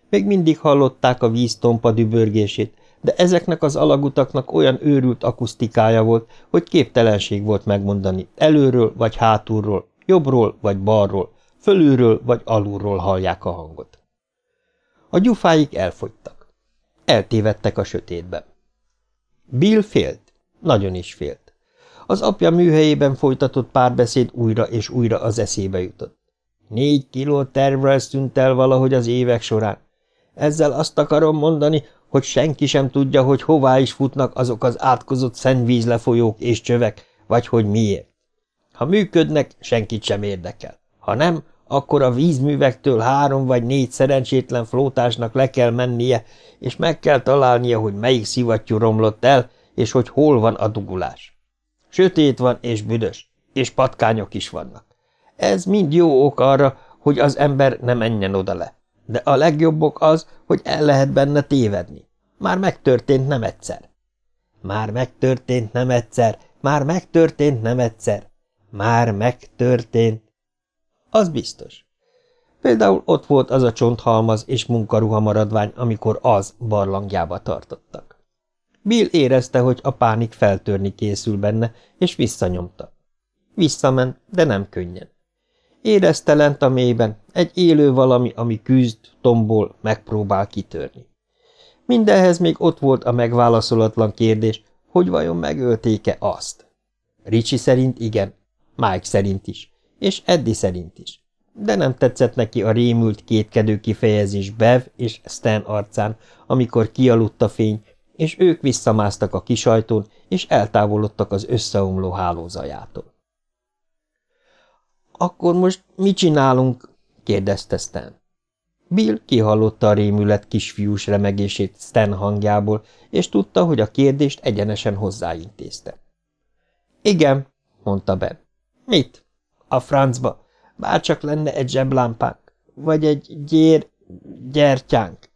Még mindig hallották a víz tompa dübörgését, de ezeknek az alagutaknak olyan őrült akusztikája volt, hogy képtelenség volt megmondani, előről vagy hátulról, jobbról vagy balról, fölülről vagy alulról hallják a hangot. A gyufáik elfogytak. Eltévedtek a sötétben. Bill félt. Nagyon is félt. Az apja műhelyében folytatott párbeszéd újra és újra az eszébe jutott. Négy kiló tervvel szűnt el valahogy az évek során. Ezzel azt akarom mondani, hogy senki sem tudja, hogy hová is futnak azok az átkozott szennyvízlefolyók és csövek, vagy hogy miért. Ha működnek, senkit sem érdekel. Ha nem, akkor a vízművektől három vagy négy szerencsétlen flótásnak le kell mennie, és meg kell találnia, hogy melyik szivattyú romlott el, és hogy hol van a dugulás. Sötét van és büdös, és patkányok is vannak. Ez mind jó ok arra, hogy az ember ne menjen oda le. De a legjobb ok az, hogy el lehet benne tévedni. Már megtörtént nem egyszer. Már megtörtént nem egyszer, már megtörtént nem egyszer. Már megtörtént. Az biztos. Például ott volt az a csonthalmaz és munkaruha maradvány, amikor az barlangjába tartottak. Bill érezte, hogy a pánik feltörni készül benne, és visszanyomta. Visszament, de nem könnyen. Érezte lent a mélyben, egy élő valami, ami küzd, tombol, megpróbál kitörni. Mindenhez még ott volt a megválaszolatlan kérdés, hogy vajon megölték-e azt. Ricsi szerint igen, Mike szerint is, és Eddie szerint is. De nem tetszett neki a rémült kétkedő kifejezés Bev és Stan arcán, amikor kialudt a fény, és ők visszamásztak a kisajtón, és eltávolodtak az összeomló hálózajától. – Akkor most mit csinálunk? – kérdezte Stan. Bill kihallotta a rémület kisfiús remegését Stan hangjából, és tudta, hogy a kérdést egyenesen hozzáintézte. – Igen – mondta Ben. – Mit? – A francba. Bárcsak lenne egy zseblámpánk, vagy egy gyér... gyertyánk.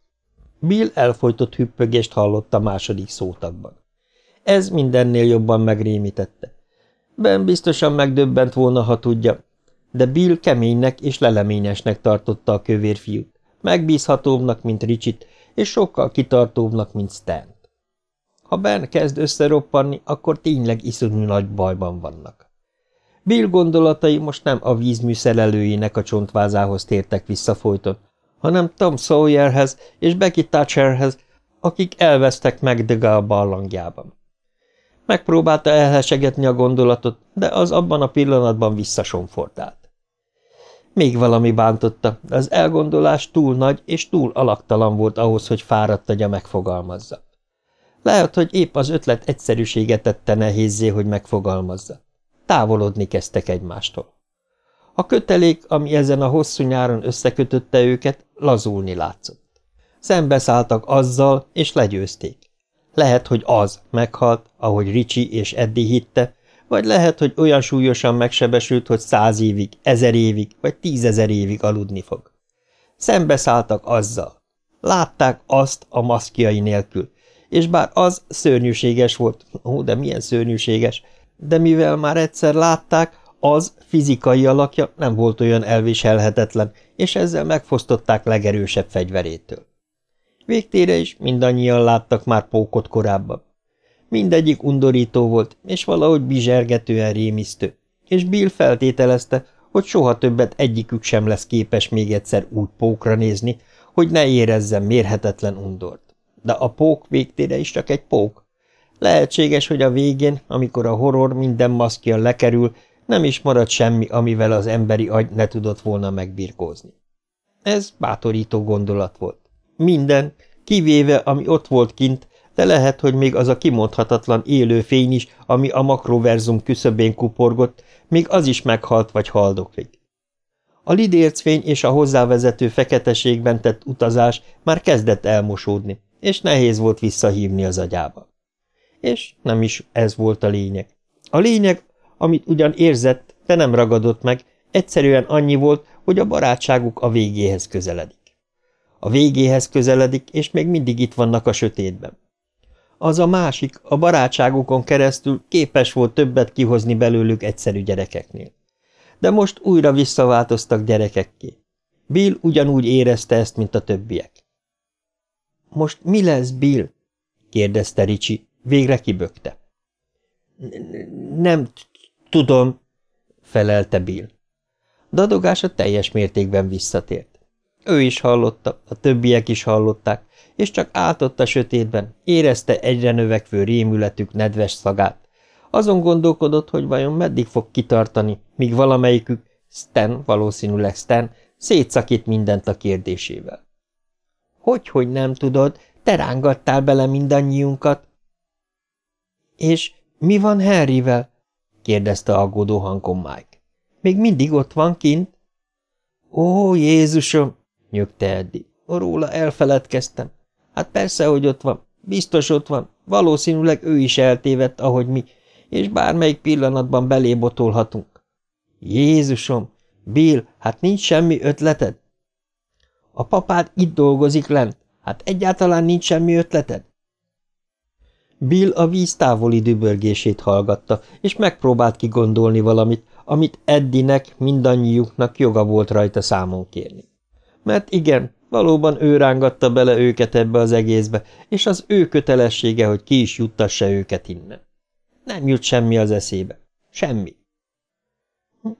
Bill elfolytott hüppögést hallott a második szótagban. Ez mindennél jobban megrémítette. Ben biztosan megdöbbent volna, ha tudja, de Bill keménynek és leleményesnek tartotta a kövér fiút, megbízhatóbbnak, mint Ricsit, és sokkal kitartóbbnak, mint Stant. Ha Ben kezd összeroppanni, akkor tényleg iszonyú nagy bajban vannak. Bill gondolatai most nem a vízmű a csontvázához tértek vissza folyton, hanem Tom Sawyerhez és Becky Thatcherhez, akik elvesztek a barlangjában. Megpróbálta elhesegetni a gondolatot, de az abban a pillanatban visszasomfortált. Még valami bántotta, az elgondolás túl nagy és túl alaktalan volt ahhoz, hogy fáradt agya megfogalmazza. Lehet, hogy épp az ötlet egyszerűséget tette nehézzé, hogy megfogalmazza. Távolodni kezdtek egymástól. A kötelék, ami ezen a hosszú nyáron összekötötte őket, lazulni látszott. Szembeszálltak azzal, és legyőzték. Lehet, hogy az meghalt, ahogy Ricsi és Eddie hitte, vagy lehet, hogy olyan súlyosan megsebesült, hogy száz évig, ezer évig, vagy tízezer évig aludni fog. Szembeszálltak azzal. Látták azt a maszkjai nélkül, és bár az szörnyűséges volt, ó, de milyen szörnyűséges, de mivel már egyszer látták, az fizikai alakja nem volt olyan elviselhetetlen, és ezzel megfosztották legerősebb fegyverétől. Végtére is mindannyian láttak már pókot korábban. Mindegyik undorító volt, és valahogy bizsergetően rémisztő, és Bill feltételezte, hogy soha többet egyikük sem lesz képes még egyszer úgy pókra nézni, hogy ne érezzen mérhetetlen undort. De a pók végtére is csak egy pók. Lehetséges, hogy a végén, amikor a horror minden maszkja lekerül, Nem is maradt semmi, amivel az emberi agy ne tudott volna megbirkózni. Ez bátorító gondolat volt. Minden, kivéve, ami ott volt kint, de lehet, hogy még az a kimondhatatlan élő fény is, ami a makroverzum küszöbén kuporgott, még az is meghalt vagy haldoklik. A lidércfény és a hozzávezető feketeségben tett utazás már kezdett elmosódni, és nehéz volt visszahívni az agyába. És nem is ez volt a lényeg. A lényeg, amit ugyan érzett, de nem ragadott meg, egyszerűen annyi volt, hogy a barátságuk a végéhez közeledik. A végéhez közeledik, és még mindig itt vannak a sötétben. Az a másik, a barátságukon keresztül képes volt többet kihozni belőlük egyszerű gyerekeknél. De most újra visszaváltoztak gyerekekké. Bill ugyanúgy érezte ezt, mint a többiek. – Most mi lesz, Bill? – kérdezte Ricsi, végre kibökte. – Nem tudom – felelte Bill. Dadogása teljes mértékben visszatért. Ő is hallotta, a többiek is hallották, és csak áltott a sötétben, érezte egyre növekvő rémületük nedves szagát. Azon gondolkodott, hogy vajon meddig fog kitartani, míg valamelyikük, Stan, valószínűleg Stan, szétszakít mindent a kérdésével. Hogy, hogy nem tudod, te rángattál bele mindannyiunkat. És mi van Harryvel? kérdezte aggódó hangon Mike. Még mindig ott van kint? Ó, Jézusom! nyögte Eddi. Róla elfeledkeztem. Hát persze, hogy ott van. Biztos ott van. Valószínűleg ő is eltévedt, ahogy mi, és bármelyik pillanatban belébotolhatunk. Jézusom! Bill, hát nincs semmi ötleted? A papád itt dolgozik lent. Hát egyáltalán nincs semmi ötleted? Bill a víz távoli dübörgését hallgatta, és megpróbált kigondolni valamit, amit Eddinek, mindannyiuknak joga volt rajta számon kérni. Mert igen, Valóban ő rángatta bele őket ebbe az egészbe, és az ő kötelessége, hogy ki is juttassa őket innen. Nem jut semmi az eszébe. Semmi.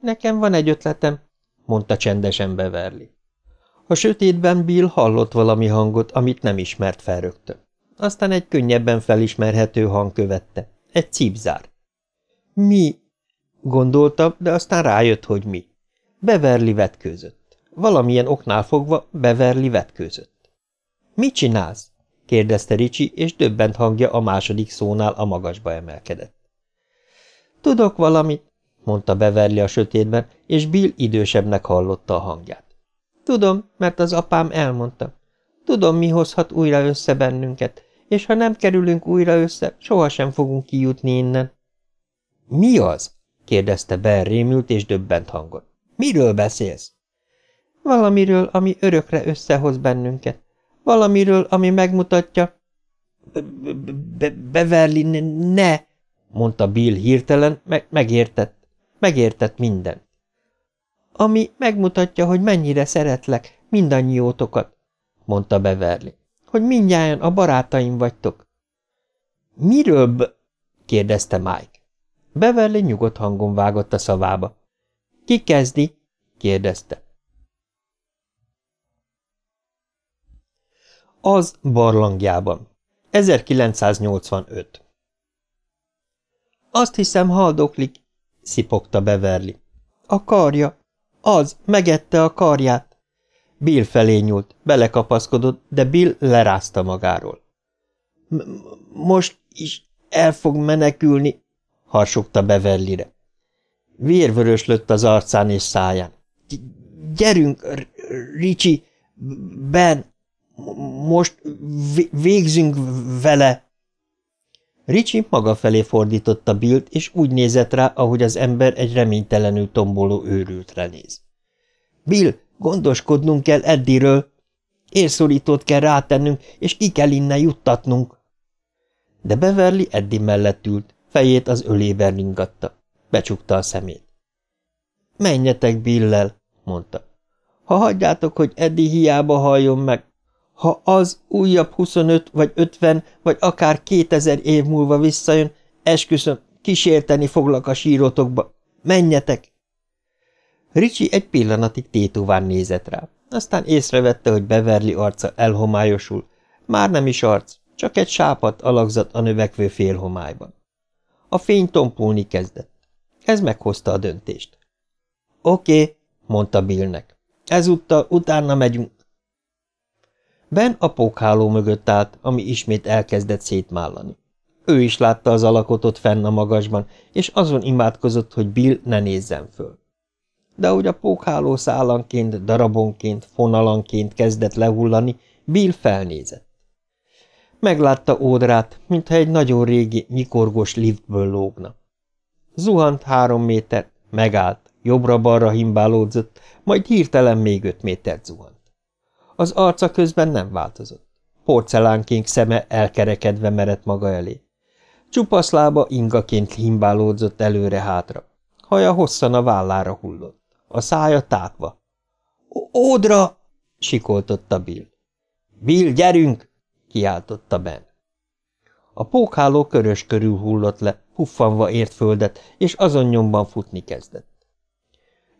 Nekem van egy ötletem, mondta csendesen Beverly. A sötétben Bill hallott valami hangot, amit nem ismert fel rögtön. Aztán egy könnyebben felismerhető hang követte. Egy cípzár. Mi? Gondolta, de aztán rájött, hogy mi. Beverly vetkőzött. Valamilyen oknál fogva Beverly vetkőzött. – Mit csinálsz? – kérdezte Ricsi, és döbbent hangja a második szónál a magasba emelkedett. – Tudok valamit – mondta Beverly a sötétben, és Bill idősebbnek hallotta a hangját. – Tudom, mert az apám elmondta. Tudom, mi hozhat újra össze bennünket, és ha nem kerülünk újra össze, sohasem fogunk kijutni innen. – Mi az? – kérdezte Ben rémült és döbbent hangon. – Miről beszélsz? Valamiről, ami örökre összehoz bennünket. Valamiről, ami megmutatja... Be Beverly, ne! mondta Bill hirtelen, meg megértett. Megértett mindent. Ami megmutatja, hogy mennyire szeretlek mindannyiótokat, mondta Beverly. Hogy mindjárt a barátaim vagytok. Miről b kérdezte Mike. Beverly nyugodt hangon vágott a szavába. Ki kezdi? kérdezte. Az barlangjában. 1985 Azt hiszem, haldoklik, szipogta Beverly. A karja. Az, megette a karját. Bill felé nyúlt, belekapaszkodott, de Bill lerázta magáról. – Most is el fog menekülni, harsogta Beverlyre. Vérvörös lött az arcán és száján. – Gyerünk, Ricsi, Ben, most végzünk vele. Ricsi maga felé fordította Bilt, és úgy nézett rá, ahogy az ember egy reménytelenül tomboló őrültre néz. Bill, gondoskodnunk kell Eddiről. Érszorítót kell rátennünk, és ki kell innen juttatnunk. De Beverly Eddi mellett ült, fejét az ölébe ringatta. Becsukta a szemét. Menjetek Billel, mondta. Ha hagyjátok, hogy Eddi hiába halljon meg, ha az újabb 25 vagy 50 vagy akár 2000 év múlva visszajön, esküszöm, kísérteni foglak a sírótokba. Menjetek! Ricsi egy pillanatig tétován nézett rá. Aztán észrevette, hogy Beverly arca elhomályosul. Már nem is arc, csak egy sápat alakzat a növekvő félhomályban. A fény tompulni kezdett. Ez meghozta a döntést. Oké, okay, mondta Billnek. Ezúttal utána megyünk. Ben a pókháló mögött állt, ami ismét elkezdett szétmállani. Ő is látta az alakotot fenn a magasban, és azon imádkozott, hogy Bill ne nézzen föl. De ahogy a pókháló szállanként, darabonként, fonalanként kezdett lehullani, Bill felnézett. Meglátta Ódrát, mintha egy nagyon régi, nyikorgos liftből lógna. Zuhant három méter, megállt, jobbra-balra himbálódzott, majd hirtelen még öt métert zuhant. Az arca közben nem változott. Porcelánkénk szeme elkerekedve merett maga elé. Csupasz lába ingaként himbálódzott előre-hátra. Haja hosszan a vállára hullott. A szája tápva. – Ódra! – sikoltotta Bill. – Bill, gyerünk! – kiáltotta Ben. A pókháló körös körül hullott le, puffanva ért földet, és azon nyomban futni kezdett.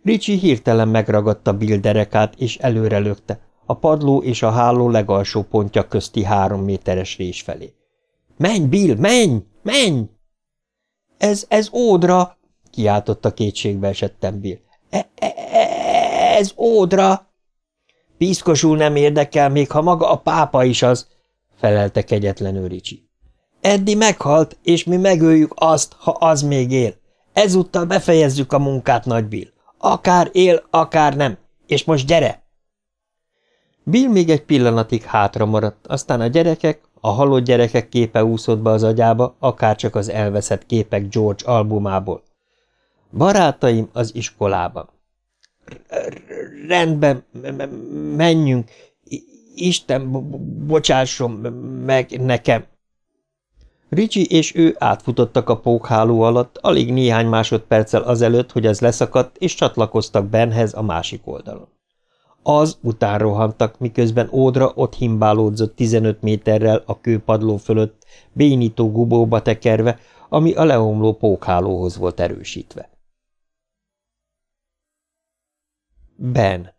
Ricsi hirtelen megragadta Bill derekát, és előre lökte, a padló és a háló legalsó pontja közti három méteres rés felé. – Menj, Bill, menj! Menj! – Ez, ez ódra! – kiáltotta kétségbe esettem Bill. E, e, – Ez ódra! – Piszkosul nem érdekel, még ha maga a pápa is az – felelte kegyetlenül Ricsi. – Eddi meghalt, és mi megöljük azt, ha az még él. Ezúttal befejezzük a munkát, Nagy Bill. Akár él, akár nem. És most gyere! Bill még egy pillanatig hátra maradt, aztán a gyerekek, a halott gyerekek képe úszott be az agyába, akárcsak az elveszett képek George albumából. Barátaim az iskolában. Rendben, menjünk. Isten bocsásson meg nekem. Ricsi és ő átfutottak a pókháló alatt, alig néhány másodperccel azelőtt, hogy az leszakadt, és csatlakoztak Benhez a másik oldalon. Az után rohantak, miközben Ódra ott himbálódzott 15 méterrel a kőpadló fölött, bénító gubóba tekerve, ami a leomló pókhálóhoz volt erősítve. Ben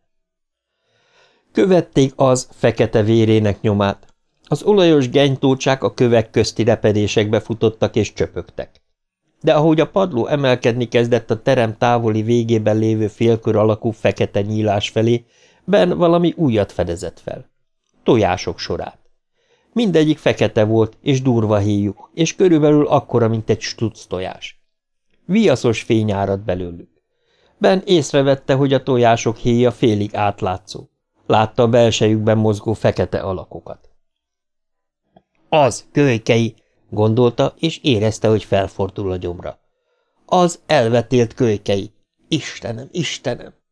Követték az fekete vérének nyomát, az olajos genytócsák a kövek közti repedésekbe futottak és csöpögtek. De ahogy a padló emelkedni kezdett a terem távoli végében lévő félkör alakú fekete nyílás felé, Ben valami újat fedezett fel. Tojások sorát. Mindegyik fekete volt, és durva héjú, és körülbelül akkora, mint egy stuc tojás. Viaszos fény árad belőlük. Ben észrevette, hogy a tojások héja félig átlátszó. Látta a belsejükben mozgó fekete alakokat. Az, kölykei, gondolta, és érezte, hogy felfordul a gyomra. Az elvetélt kölykei. Istenem, Istenem!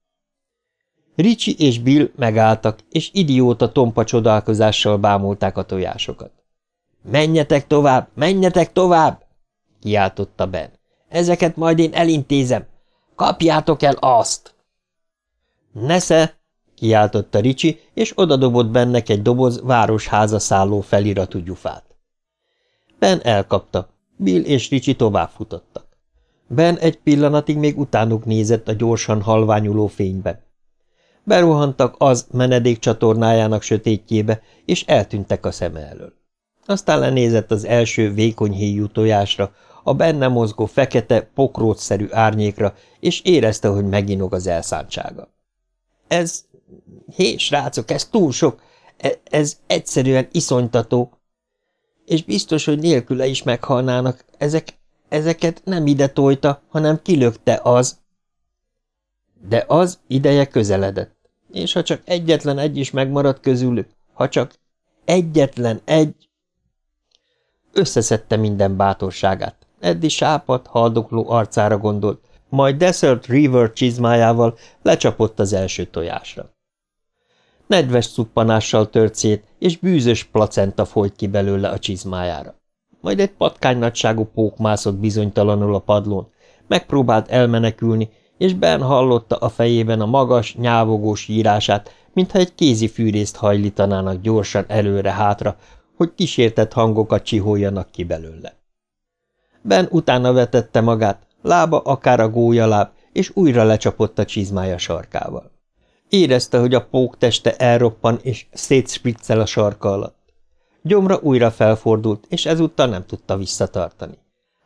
Ricsi és Bill megálltak, és idióta tompa csodálkozással bámulták a tojásokat. – Menjetek tovább, menjetek tovább! – kiáltotta Ben. – Ezeket majd én elintézem. Kapjátok el azt! – Nesze! – kiáltotta Ricsi, és odadobott bennek egy doboz városháza szálló feliratú gyufát. Ben elkapta. Bill és Ricsi tovább futottak. Ben egy pillanatig még utánuk nézett a gyorsan halványuló fényben. Berohantak az menedék csatornájának sötétjébe, és eltűntek a szeme elől. Aztán lenézett az első vékony héjú tojásra, a benne mozgó fekete, pokrótszerű árnyékra, és érezte, hogy meginog az elszántsága. Ez, hé, srácok, ez túl sok, ez, ez egyszerűen iszonytató. És biztos, hogy nélküle is meghalnának. Ezek, ezeket nem ide tojta, hanem kilökte az. De az ideje közeledett, és ha csak egyetlen egy is megmaradt közülük, ha csak egyetlen egy... Összeszedte minden bátorságát. Eddi sápat, haldokló arcára gondolt, majd Desert River csizmájával lecsapott az első tojásra. Nedves szuppanással tört szét, és bűzös placenta folyt ki belőle a csizmájára. Majd egy patkány nagyságú pók mászott bizonytalanul a padlón, megpróbált elmenekülni, és Ben hallotta a fejében a magas, nyávogós írását, mintha egy kézi fűrészt hajlítanának gyorsan előre-hátra, hogy kísértett hangokat csiholjanak ki belőle. Ben utána vetette magát, lába akár a gólyaláb, és újra lecsapott a csizmája sarkával. Érezte, hogy a pók teste elroppan, és szétspriccel a sarka alatt. Gyomra újra felfordult, és ezúttal nem tudta visszatartani.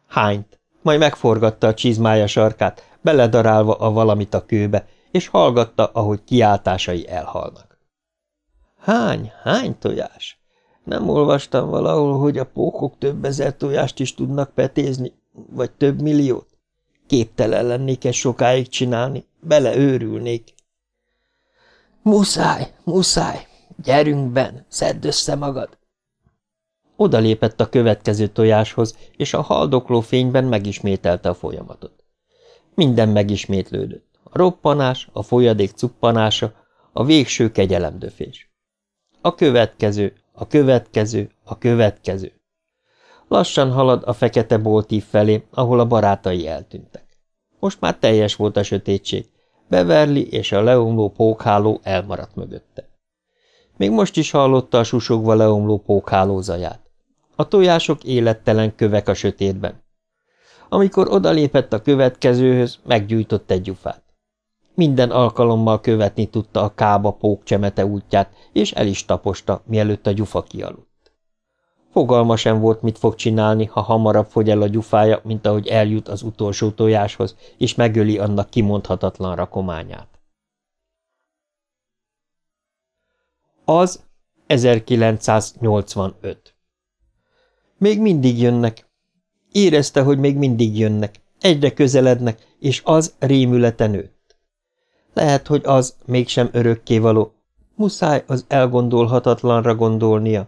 Hányt, majd megforgatta a csizmája sarkát, beledarálva a valamit a kőbe, és hallgatta, ahogy kiáltásai elhalnak. Hány, hány tojás? Nem olvastam valahol, hogy a pókok több ezer tojást is tudnak petézni, vagy több milliót? Képtelen lennék ezt sokáig csinálni, beleőrülnék. Muszáj, muszáj, gyerünk, Ben, szedd össze magad. Oda lépett a következő tojáshoz, és a haldokló fényben megismételte a folyamatot. Minden megismétlődött. A roppanás, a folyadék cuppanása, a végső kegyelemdöfés. A következő, a következő, a következő. Lassan halad a fekete boltív felé, ahol a barátai eltűntek. Most már teljes volt a sötétség. Beverly és a leomló pókháló elmaradt mögötte. Még most is hallotta a susogva leomló pókháló zaját. A tojások élettelen kövek a sötétben. Amikor odalépett a következőhöz, meggyújtott egy gyufát. Minden alkalommal követni tudta a kába pók csemete útját, és el is taposta, mielőtt a gyufa kialudt. Fogalma sem volt, mit fog csinálni, ha hamarabb fogy el a gyufája, mint ahogy eljut az utolsó tojáshoz, és megöli annak kimondhatatlan rakományát. Az 1985 Még mindig jönnek. Érezte, hogy még mindig jönnek, egyre közelednek, és az rémülete nőtt. Lehet, hogy az mégsem örökkévaló. Muszáj az elgondolhatatlanra gondolnia.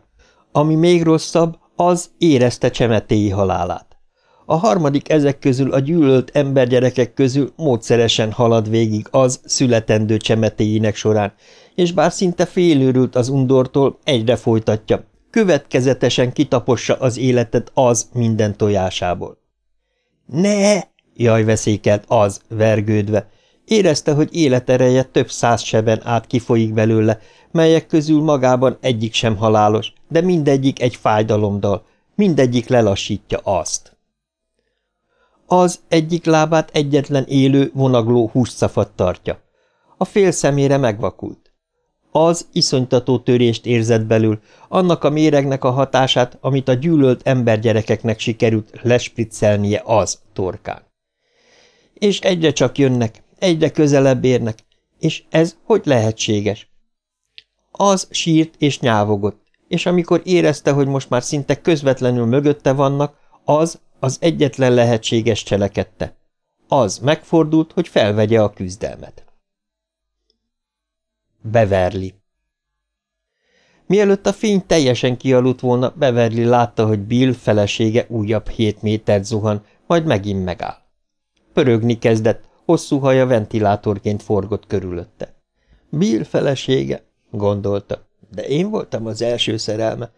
Ami még rosszabb, az érezte csemetéi halálát. A harmadik ezek közül a gyűlölt embergyerekek közül módszeresen halad végig az születendő csemetéinek során, és bár szinte félőrült az undortól, egyre folytatja, következetesen kitapossa az életet az minden tojásából. Ne! jaj veszékelt az, vergődve. Érezte, hogy életereje több száz seben át kifolyik belőle, melyek közül magában egyik sem halálos, de mindegyik egy fájdalomdal, mindegyik lelassítja azt. Az egyik lábát egyetlen élő, vonagló hússzafat tartja. A fél szemére megvakult. Az iszonytató törést érzett belül, annak a méregnek a hatását, amit a gyűlölt embergyerekeknek sikerült lespriccelnie az torkán. És egyre csak jönnek, egyre közelebb érnek, és ez hogy lehetséges? Az sírt és nyávogott, és amikor érezte, hogy most már szinte közvetlenül mögötte vannak, az az egyetlen lehetséges cselekedte. Az megfordult, hogy felvegye a küzdelmet. Beverli Mielőtt a fény teljesen kialudt volna, Beverly látta, hogy Bill felesége újabb hét métert zuhan, majd megint megáll. Pörögni kezdett, hosszú haja ventilátorként forgott körülötte. Bill felesége, gondolta, de én voltam az első szerelme,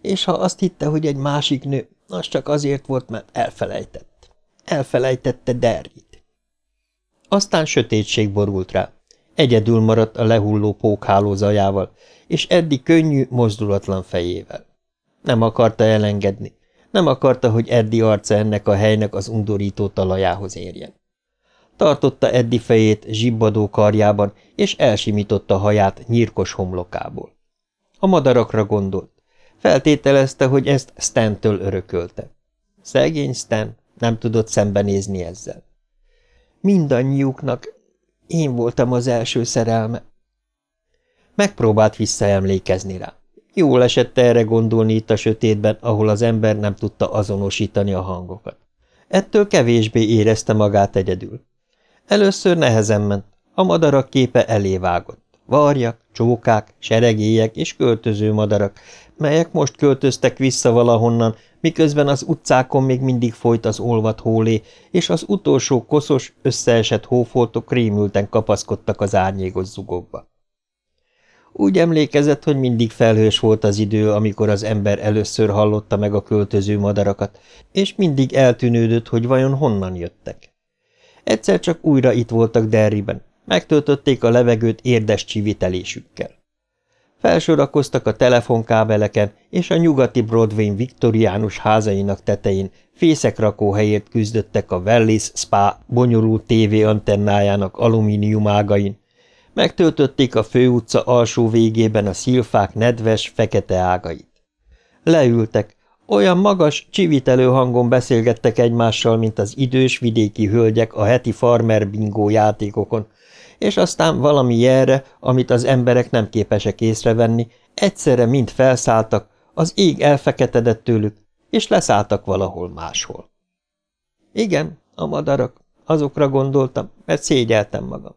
és ha azt hitte, hogy egy másik nő, az csak azért volt, mert elfelejtett. Elfelejtette Derrit. Aztán sötétség borult rá. Egyedül maradt a lehulló pókháló zajával, és eddig könnyű, mozdulatlan fejével. Nem akarta elengedni. Nem akarta, hogy Eddi arca ennek a helynek az undorító talajához érjen. Tartotta Eddi fejét zsibbadó karjában, és elsimította haját nyírkos homlokából. A madarakra gondolt. Feltételezte, hogy ezt Stentől örökölte. Szegény Stan nem tudott szembenézni ezzel. Mindannyiuknak én voltam az első szerelme. Megpróbált visszaemlékezni rá. Jól esett erre gondolni itt a sötétben, ahol az ember nem tudta azonosítani a hangokat. Ettől kevésbé érezte magát egyedül. Először nehezen ment, a madarak képe elévágott. Varjak, csókák, seregélyek és költöző madarak, melyek most költöztek vissza valahonnan, miközben az utcákon még mindig folyt az olvat hólé, és az utolsó koszos, összeesett hófoltok rémülten kapaszkodtak az árnyékos zugokba. Úgy emlékezett, hogy mindig felhős volt az idő, amikor az ember először hallotta meg a költöző madarakat, és mindig eltűnődött, hogy vajon honnan jöttek. Egyszer csak újra itt voltak Derriben, megtöltötték a levegőt érdes csivitelésükkel. Felsorakoztak a telefonkábeleken, és a nyugati Broadway viktoriánus házainak tetején. Fészekrakóhelyért küzdöttek a Wellis Spa bonyolult TV antennájának alumíniumágain, megtöltötték a főutca alsó végében a szilfák nedves, fekete ágait. Leültek, Olyan magas, csivitelő hangon beszélgettek egymással, mint az idős vidéki hölgyek a heti farmer bingó játékokon, és aztán valami jelre, amit az emberek nem képesek észrevenni, egyszerre mind felszálltak, az ég elfeketedett tőlük, és leszálltak valahol máshol. Igen, a madarak, azokra gondoltam, mert szégyeltem magam.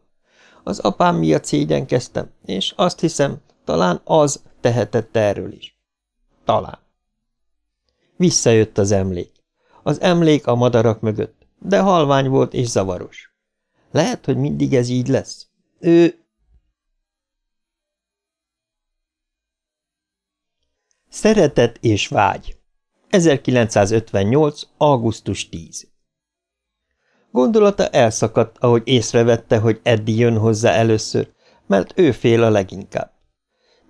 Az apám miatt szégyenkeztem, és azt hiszem, talán az tehetett erről is. Talán. Visszajött az emlék. Az emlék a madarak mögött, de halvány volt és zavaros. Lehet, hogy mindig ez így lesz. Ő... Szeretet és vágy 1958. augusztus 10 Gondolata elszakadt, ahogy észrevette, hogy Eddi jön hozzá először, mert ő fél a leginkább.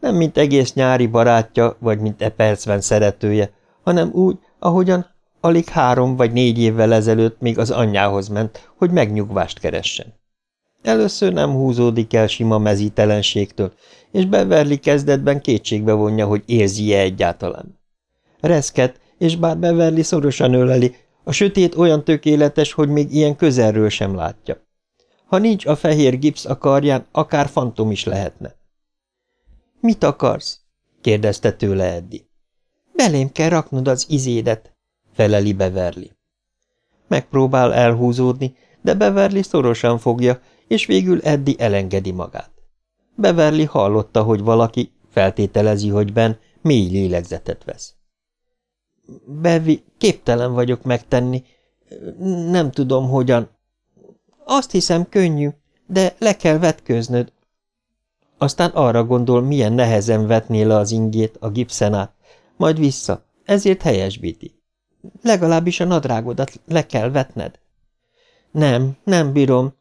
Nem mint egész nyári barátja, vagy mint e percben szeretője, hanem úgy, ahogyan alig három vagy négy évvel ezelőtt még az anyjához ment, hogy megnyugvást keressen. Először nem húzódik el sima mezítelenségtől, és Beverly kezdetben kétségbe vonja, hogy érzi-e egyáltalán. Reszket, és bár Beverly szorosan öleli, a sötét olyan tökéletes, hogy még ilyen közelről sem látja. Ha nincs a fehér gipsz a karján, akár fantom is lehetne. – Mit akarsz? – kérdezte tőle Eddi. – Belém kell raknod az izédet – feleli Beverly. Megpróbál elhúzódni, de Beverly szorosan fogja, és végül Eddi elengedi magát. Beverly hallotta, hogy valaki, feltételezi, hogy Ben, mély lélegzetet vesz. Bevi, képtelen vagyok megtenni. Nem tudom, hogyan. Azt hiszem, könnyű, de le kell vetköznöd. Aztán arra gondol, milyen nehezen vetné le az ingét a gipszen át, majd vissza, ezért helyesbíti. Legalábbis a nadrágodat le kell vetned. Nem, nem bírom.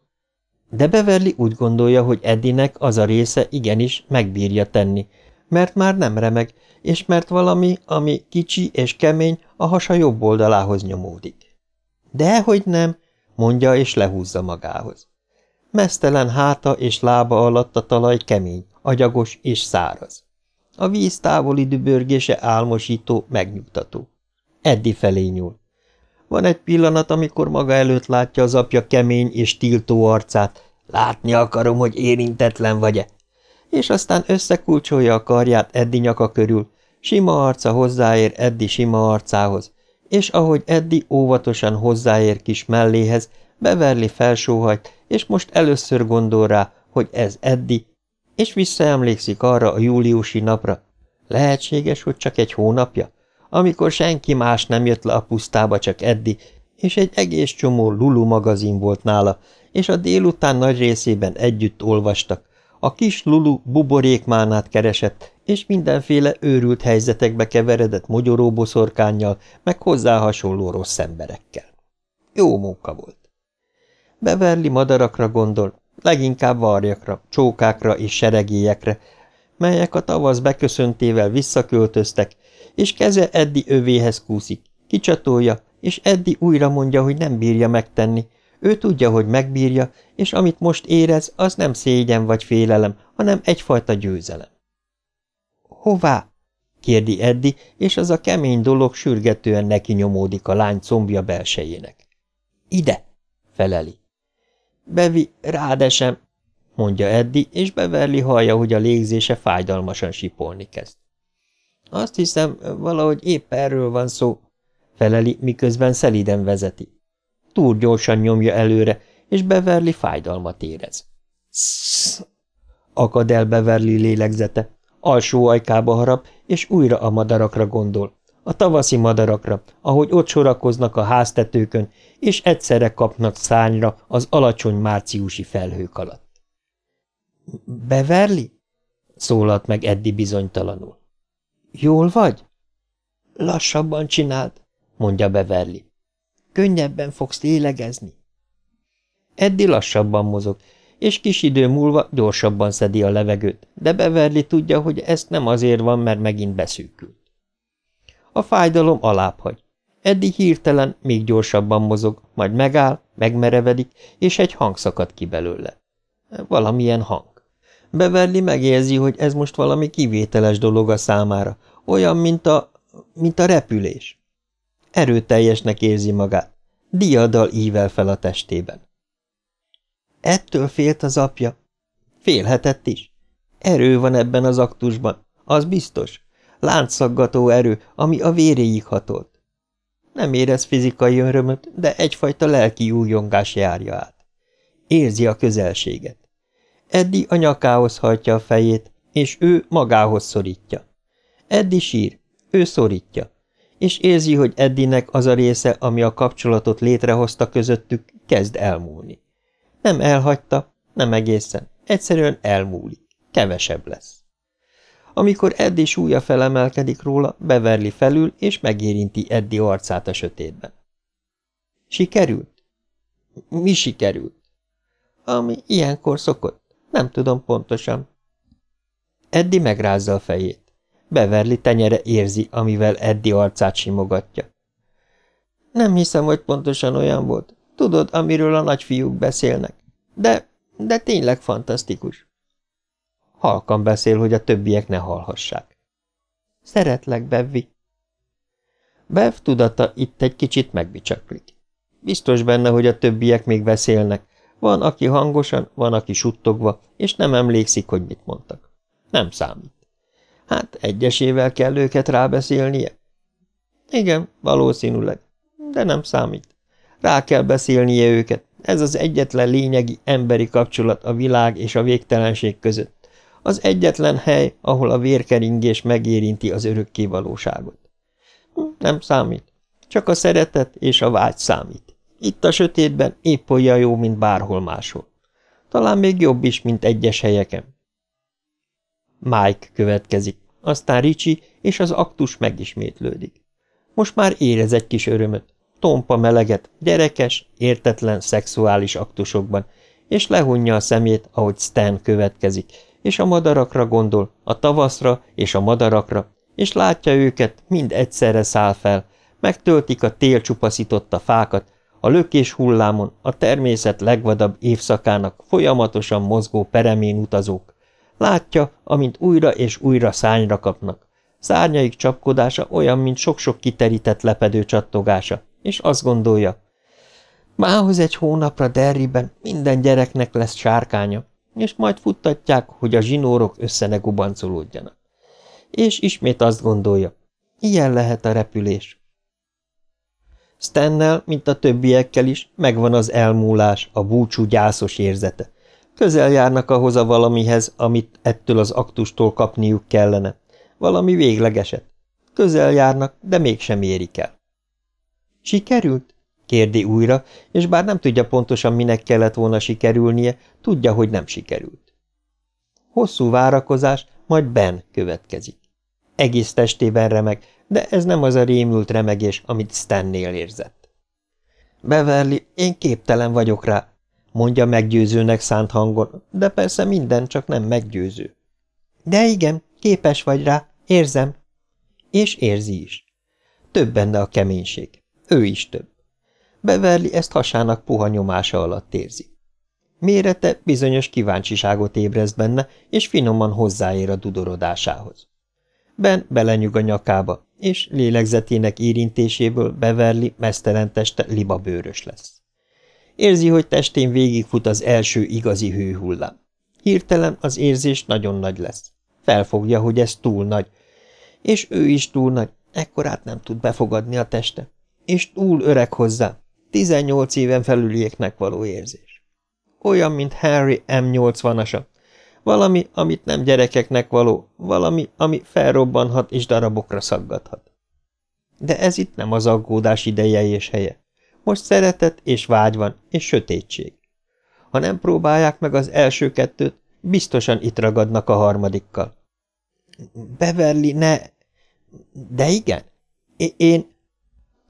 De Beverly úgy gondolja, hogy Eddinek az a része igenis megbírja tenni, mert már nem remeg, és mert valami, ami kicsi és kemény, a hasa jobb oldalához nyomódik. Dehogy nem, mondja és lehúzza magához. Mesztelen háta és lába alatt a talaj kemény, agyagos és száraz. A víz távoli dübörgése álmosító, megnyugtató. Eddi felé nyúl. Van egy pillanat, amikor maga előtt látja az apja kemény és tiltó arcát. Látni akarom, hogy érintetlen vagy-e, és aztán összekulcsolja a karját Eddi nyaka körül, sima arca hozzáér Eddi sima arcához, és ahogy Eddi óvatosan hozzáér kis melléhez, beverli felsóhajt, és most először gondol rá, hogy ez Eddi, és visszaemlékszik arra a júliusi napra. Lehetséges, hogy csak egy hónapja, amikor senki más nem jött le a pusztába, csak Eddi, és egy egész csomó Lulu magazin volt nála, és a délután nagy részében együtt olvastak, a kis Lulu buborékmánát keresett, és mindenféle őrült helyzetekbe keveredett mogyoróboszorkánnyal, meg hozzá hasonló rossz emberekkel. Jó munka volt. Beverli madarakra gondol, leginkább varjakra, csókákra és seregélyekre, melyek a tavasz beköszöntével visszaköltöztek, és keze Eddi övéhez kúszik, kicsatolja, és Eddi újra mondja, hogy nem bírja megtenni, ő tudja, hogy megbírja, és amit most érez, az nem szégyen vagy félelem, hanem egyfajta győzelem. Hová? kérdi Eddi, és az a kemény dolog sürgetően neki nyomódik a lány combja belsejének. Ide, feleli. Bevi, rád esem, mondja Eddi, és Beverli hallja, hogy a légzése fájdalmasan sipolni kezd. Azt hiszem, valahogy épp erről van szó, feleli, miközben szeliden vezeti. Túl gyorsan nyomja előre, és Beverly fájdalmat érez. Szsz! Akad el Beverly lélegzete, alsó ajkába harap, és újra a madarakra gondol. A tavaszi madarakra, ahogy ott sorakoznak a háztetőkön, és egyszerre kapnak szányra az alacsony márciusi felhők alatt. – Beverly? – szólalt meg Eddi bizonytalanul. – Jól vagy? – Lassabban csináld – mondja Beverly. Könnyebben fogsz lélegezni. Eddi lassabban mozog, és kis idő múlva gyorsabban szedi a levegőt, de Beverly tudja, hogy ezt nem azért van, mert megint beszűkült. A fájdalom alább hagy. Eddi hirtelen még gyorsabban mozog, majd megáll, megmerevedik, és egy hang szakad ki belőle. Valamilyen hang. Beverly megérzi, hogy ez most valami kivételes dolog a számára, olyan, mint a mint a repülés. Erőteljesnek érzi magát. Diadal ível fel a testében. Ettől félt az apja. Félhetett is. Erő van ebben az aktusban, az biztos. Láncszaggató erő, ami a véréig hatolt. Nem érez fizikai örömöt, de egyfajta lelki újongás járja át. Érzi a közelséget. Eddi a nyakához hajtja a fejét, és ő magához szorítja. Eddi sír, ő szorítja, és érzi, hogy Eddinek az a része, ami a kapcsolatot létrehozta közöttük, kezd elmúlni. Nem elhagyta, nem egészen, egyszerűen elmúlik, kevesebb lesz. Amikor Eddi súlya felemelkedik róla, beverli felül, és megérinti Eddi arcát a sötétben. Sikerült? Mi sikerült? Ami ilyenkor szokott. Nem tudom pontosan. Eddi megrázza a fejét. Beverli tenyere érzi, amivel Eddi arcát simogatja. Nem hiszem, hogy pontosan olyan volt. Tudod, amiről a nagyfiúk beszélnek. De, de tényleg fantasztikus. Halkan beszél, hogy a többiek ne hallhassák. Szeretlek, Bevvi. Bev tudata itt egy kicsit megbicsaklik. Biztos benne, hogy a többiek még beszélnek. Van, aki hangosan, van, aki suttogva, és nem emlékszik, hogy mit mondtak. Nem számít. Hát egyesével kell őket rábeszélnie? Igen, valószínűleg, de nem számít. Rá kell beszélnie őket. Ez az egyetlen lényegi emberi kapcsolat a világ és a végtelenség között. Az egyetlen hely, ahol a vérkeringés megérinti az örökkévalóságot. Hm, nem számít. Csak a szeretet és a vágy számít. Itt a sötétben épp olyan jó, mint bárhol máshol. Talán még jobb is, mint egyes helyeken. Mike következik, aztán Ricsi, és az aktus megismétlődik. Most már érez egy kis örömöt, tompa meleget, gyerekes, értetlen szexuális aktusokban, és lehunja a szemét, ahogy Stan következik, és a madarakra gondol, a tavaszra és a madarakra, és látja őket, mind egyszerre száll fel, megtöltik a tél csupaszította fákat, a lökés hullámon, a természet legvadabb évszakának folyamatosan mozgó peremén utazók, Látja, amint újra és újra szányra kapnak. Szárnyaik csapkodása olyan, mint sok-sok kiterített lepedő csattogása, és azt gondolja, mához egy hónapra Derriben minden gyereknek lesz sárkánya, és majd futtatják, hogy a zsinórok össze ne gubancolódjanak. És ismét azt gondolja, ilyen lehet a repülés. Stennel, mint a többiekkel is, megvan az elmúlás, a búcsú gyászos érzete, Közel járnak ahhoz a valamihez, amit ettől az aktustól kapniuk kellene. Valami véglegeset. Közel járnak, de mégsem érik el. Sikerült? kérdi újra, és bár nem tudja pontosan, minek kellett volna sikerülnie, tudja, hogy nem sikerült. Hosszú várakozás, majd Ben következik. Egész testében remeg, de ez nem az a rémült remegés, amit Stannél érzett. Beverly, én képtelen vagyok rá, mondja meggyőzőnek szánt hangon, de persze minden csak nem meggyőző. De igen, képes vagy rá, érzem. És érzi is. Több benne a keménység. Ő is több. Beverli ezt hasának puha nyomása alatt érzi. Mérete bizonyos kíváncsiságot ébreszt benne, és finoman hozzáér a dudorodásához. Ben belenyug a nyakába, és lélegzetének érintéséből Beverli mesztelen teste libabőrös lesz. Érzi, hogy testén végigfut az első igazi hőhullám. Hirtelen az érzés nagyon nagy lesz. Felfogja, hogy ez túl nagy. És ő is túl nagy, ekkorát nem tud befogadni a teste. És túl öreg hozzá, 18 éven felülieknek való érzés. Olyan, mint Harry M80-asa. Valami, amit nem gyerekeknek való, valami, ami felrobbanhat és darabokra szaggathat. De ez itt nem az aggódás ideje és helye. Most szeretet és vágy van, és sötétség. Ha nem próbálják meg az első kettőt, biztosan itt ragadnak a harmadikkal. Beverly, ne... De igen. I én...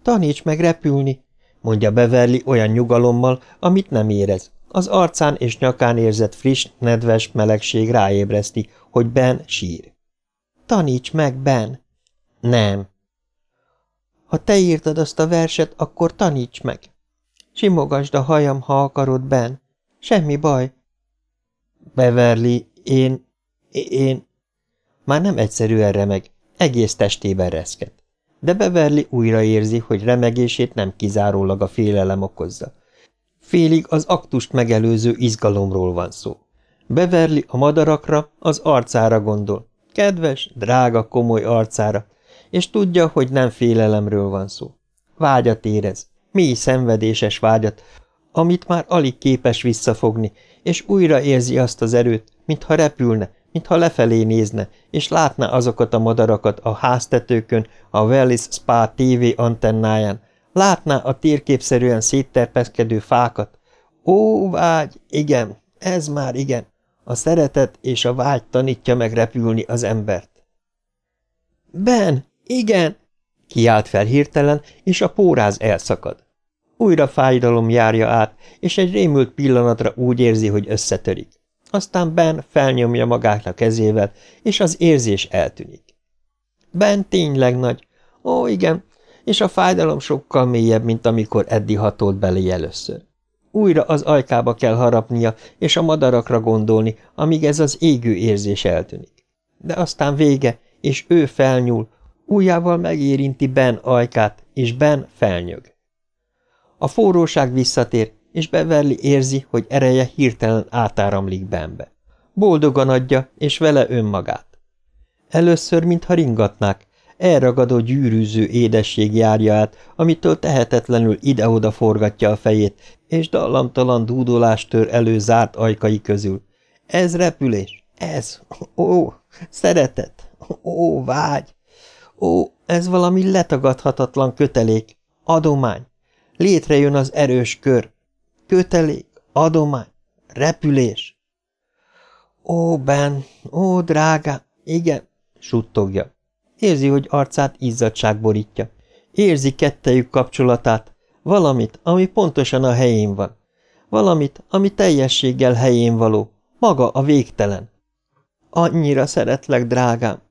Taníts meg repülni, mondja Beverly olyan nyugalommal, amit nem érez. Az arcán és nyakán érzett friss, nedves melegség ráébreszti, hogy Ben sír. Taníts meg, Ben! Nem, ha te írtad azt a verset, akkor taníts meg. Simogasd a hajam, ha akarod, Ben. Semmi baj. Beverly, én... én... Már nem egyszerűen remeg, egész testében reszket. de Beverly újra érzi, hogy remegését nem kizárólag a félelem okozza. Félig az aktust megelőző izgalomról van szó. Beverly a madarakra, az arcára gondol, kedves, drága, komoly arcára, és tudja, hogy nem félelemről van szó. Vágyat érez, mély szenvedéses vágyat, amit már alig képes visszafogni, és újra érzi azt az erőt, mintha repülne, mintha lefelé nézne, és látná azokat a madarakat a háztetőkön, a Wellis Spa TV antennáján, látná a térképszerűen szétterpeszkedő fákat. Ó, vágy, igen, ez már igen, a szeretet és a vágy tanítja meg repülni az embert. Ben, igen, kiált fel hirtelen, és a póráz elszakad. Újra fájdalom járja át, és egy rémült pillanatra úgy érzi, hogy összetörik. Aztán Ben felnyomja magát a kezével, és az érzés eltűnik. Ben tényleg nagy. Ó, igen, és a fájdalom sokkal mélyebb, mint amikor Eddi hatolt belé először. Újra az ajkába kell harapnia, és a madarakra gondolni, amíg ez az égő érzés eltűnik. De aztán vége, és ő felnyúl, ujjával megérinti Ben ajkát, és Ben felnyög. A forróság visszatér, és Beverly érzi, hogy ereje hirtelen átáramlik Benbe. Boldogan adja, és vele önmagát. Először, mintha ringatnák, elragadó gyűrűző édesség járja át, amitől tehetetlenül ide-oda forgatja a fejét, és dallamtalan dúdolást tör elő zárt ajkai közül. Ez repülés, ez, ó, szeretet, ó, vágy, ó, ez valami letagadhatatlan kötelék, adomány. Létrejön az erős kör, kötelék, adomány, repülés. Ó, Ben, ó, drága, igen, suttogja. Érzi, hogy arcát izzadság borítja. Érzi kettejük kapcsolatát, valamit, ami pontosan a helyén van. Valamit, ami teljességgel helyén való, maga a végtelen. Annyira szeretlek, drágám.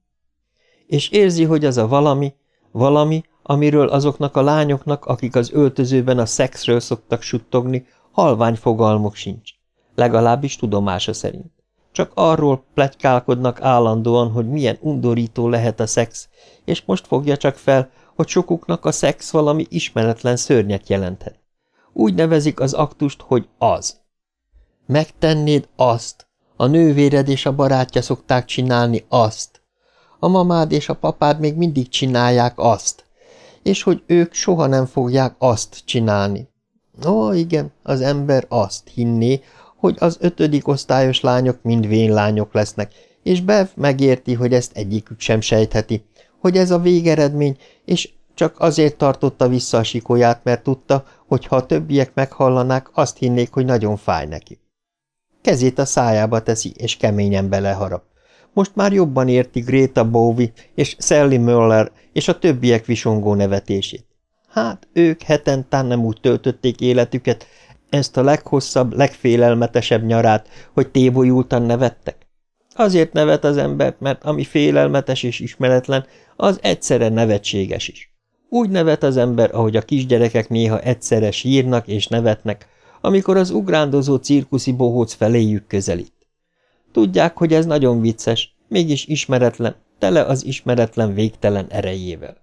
És érzi, hogy az a valami, valami, amiről azoknak a lányoknak, akik az öltözőben a szexről szoktak suttogni, halvány fogalmuk sincs. Legalábbis tudomása szerint. Csak arról pletykálkodnak állandóan, hogy milyen undorító lehet a szex, és most fogja csak fel, hogy sokuknak a szex valami ismeretlen szörnyet jelenthet. Úgy nevezik az aktust, hogy az. Megtennéd azt. A nővéred és a barátja szokták csinálni azt. A mamád és a papád még mindig csinálják azt. És hogy ők soha nem fogják azt csinálni. Ó, igen, az ember azt hinné, hogy az ötödik osztályos lányok mind vénlányok lesznek, és Bev megérti, hogy ezt egyikük sem sejtheti, hogy ez a végeredmény, és csak azért tartotta vissza a sikóját, mert tudta, hogy ha a többiek meghallanák, azt hinnék, hogy nagyon fáj neki. Kezét a szájába teszi, és keményen beleharap. Most már jobban érti Greta Bowie és Sally Möller és a többiek visongó nevetését. Hát, ők hetentán nem úgy töltötték életüket, ezt a leghosszabb, legfélelmetesebb nyarát, hogy tébolyultan nevettek. Azért nevet az embert, mert ami félelmetes és ismeretlen, az egyszerre nevetséges is. Úgy nevet az ember, ahogy a kisgyerekek néha egyszerre sírnak és nevetnek, amikor az ugrándozó cirkuszi bohóc feléjük közelít. Tudják, hogy ez nagyon vicces, mégis ismeretlen, tele az ismeretlen végtelen erejével.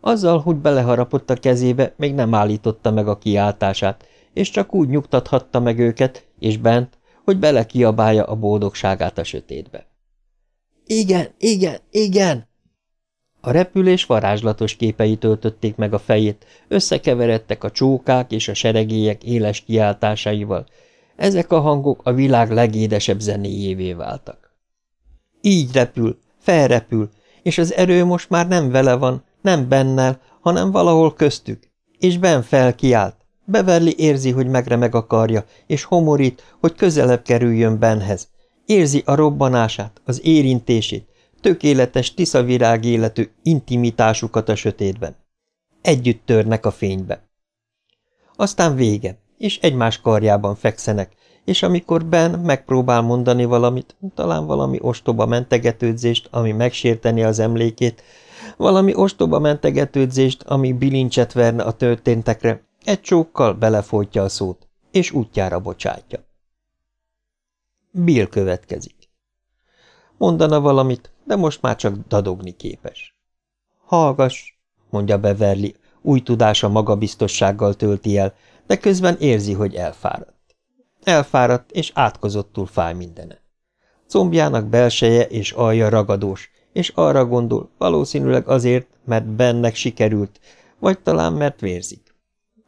Azzal, hogy beleharapott a kezébe, még nem állította meg a kiáltását, és csak úgy nyugtathatta meg őket, és bent, hogy belekiabálja a boldogságát a sötétbe. Igen, igen, igen! A repülés varázslatos képei töltötték meg a fejét, összekeveredtek a csókák és a seregélyek éles kiáltásaival. Ezek a hangok a világ legédesebb zenéjévé váltak. Így repül, felrepül, és az erő most már nem vele van, nem bennel, hanem valahol köztük, és Ben felkiált. Beverly érzi, hogy megremeg a karja, és homorít, hogy közelebb kerüljön Benhez. Érzi a robbanását, az érintését, tökéletes tiszavirág életű intimitásukat a sötétben. Együtt törnek a fénybe. Aztán vége, és egymás karjában fekszenek, és amikor Ben megpróbál mondani valamit, talán valami ostoba mentegetődzést, ami megsérteni az emlékét, valami ostoba mentegetődzést, ami bilincset verne a történtekre, egy csókkal belefolytja a szót, és útjára bocsátja. Bill következik. Mondana valamit, de most már csak dadogni képes. Hallgass, mondja Beverly, új tudása magabiztossággal tölti el, de közben érzi, hogy elfáradt. Elfáradt, és átkozottul fáj mindene. Combjának belseje és alja ragadós, és arra gondol, valószínűleg azért, mert bennek sikerült, vagy talán mert vérzik.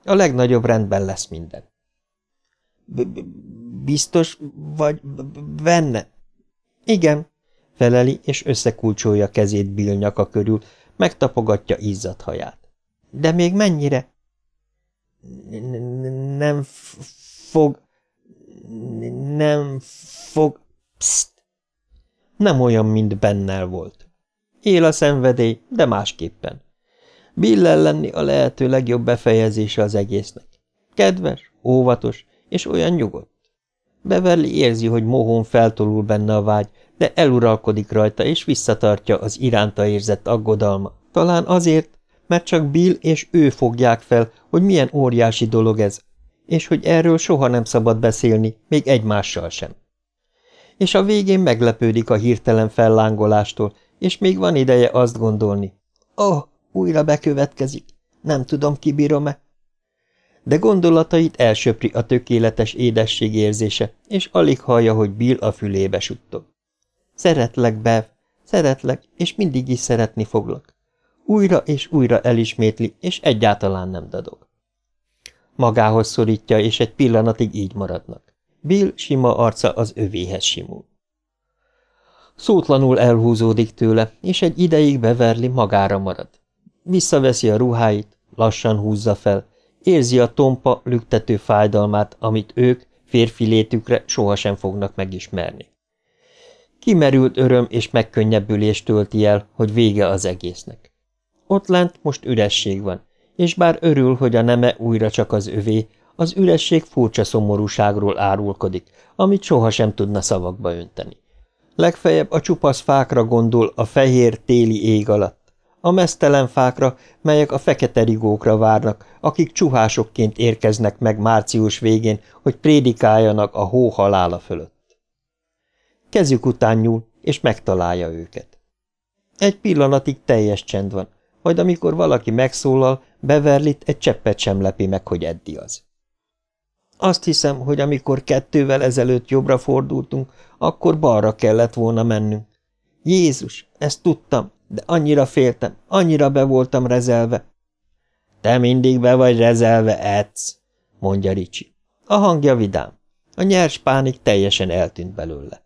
A legnagyobb rendben lesz minden. B -b Biztos vagy benne? Igen, feleli, és összekulcsolja kezét Bill nyaka körül, megtapogatja izzadt haját. De még mennyire? Nem fog... Nem fog... Pszt! Nem olyan, mint bennel volt. Él a szenvedély, de másképpen. Bill lenni a lehető legjobb befejezése az egésznek. Kedves, óvatos, és olyan nyugodt. Beverly érzi, hogy mohón feltolul benne a vágy, de eluralkodik rajta, és visszatartja az iránta érzett aggodalma. Talán azért, mert csak Bill és ő fogják fel, hogy milyen óriási dolog ez, és hogy erről soha nem szabad beszélni, még egymással sem. És a végén meglepődik a hirtelen fellángolástól, és még van ideje azt gondolni. Oh, újra bekövetkezik, nem tudom, kibírom-e. De gondolatait elsöpri a tökéletes édesség érzése, és alig hallja, hogy Bill a fülébe suttog. Szeretlek, Bev, szeretlek, és mindig is szeretni foglak. Újra és újra elismétli, és egyáltalán nem dadog. Magához szorítja, és egy pillanatig így maradnak. Bill sima arca az övéhez simul. Szótlanul elhúzódik tőle, és egy ideig Beverly magára marad. Visszaveszi a ruháit, lassan húzza fel, érzi a tompa, lüktető fájdalmát, amit ők férfi létükre sohasem fognak megismerni. Kimerült öröm és megkönnyebbülés tölti el, hogy vége az egésznek. Ott lent most üresség van, és bár örül, hogy a neme újra csak az övé, az üresség furcsa szomorúságról árulkodik, amit sohasem tudna szavakba önteni. Legfeljebb a csupasz fákra gondol a fehér téli ég alatt, a mesztelen fákra, melyek a fekete rigókra várnak, akik csuhásokként érkeznek meg március végén, hogy prédikáljanak a hó halála fölött. Kezük után nyúl, és megtalálja őket. Egy pillanatig teljes csend van, majd amikor valaki megszólal, Beverlit egy cseppet sem lepi meg, hogy Eddi az. Azt hiszem, hogy amikor kettővel ezelőtt jobbra fordultunk, akkor balra kellett volna mennünk. Jézus, ezt tudtam, de annyira féltem, annyira be voltam rezelve. Te mindig be vagy rezelve, Edsz, mondja Ricsi. A hangja vidám. A nyers pánik teljesen eltűnt belőle.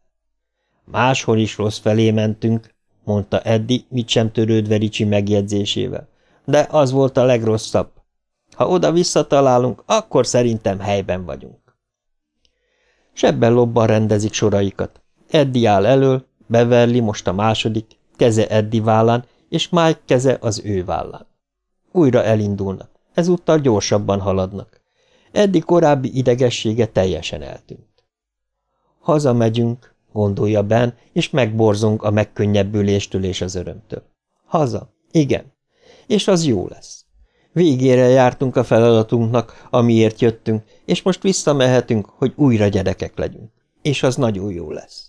Máshol is rossz felé mentünk, mondta Eddi, mit sem törődve Ricsi megjegyzésével. De az volt a legrosszabb. Ha oda visszatalálunk, akkor szerintem helyben vagyunk. Sebben lobban rendezik soraikat. Eddi áll elől, Beverly most a második, keze Eddi vállán, és Mike keze az ő vállán. Újra elindulnak, ezúttal gyorsabban haladnak. Eddi korábbi idegessége teljesen eltűnt. Hazamegyünk, gondolja Ben, és megborzong a megkönnyebbüléstől és az örömtől. Haza, igen, és az jó lesz. Végére jártunk a feladatunknak, amiért jöttünk, és most visszamehetünk, hogy újra gyerekek legyünk. És az nagyon jó lesz.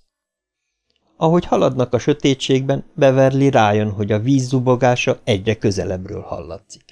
Ahogy haladnak a sötétségben, Beverly rájön, hogy a víz zubogása egyre közelebbről hallatszik.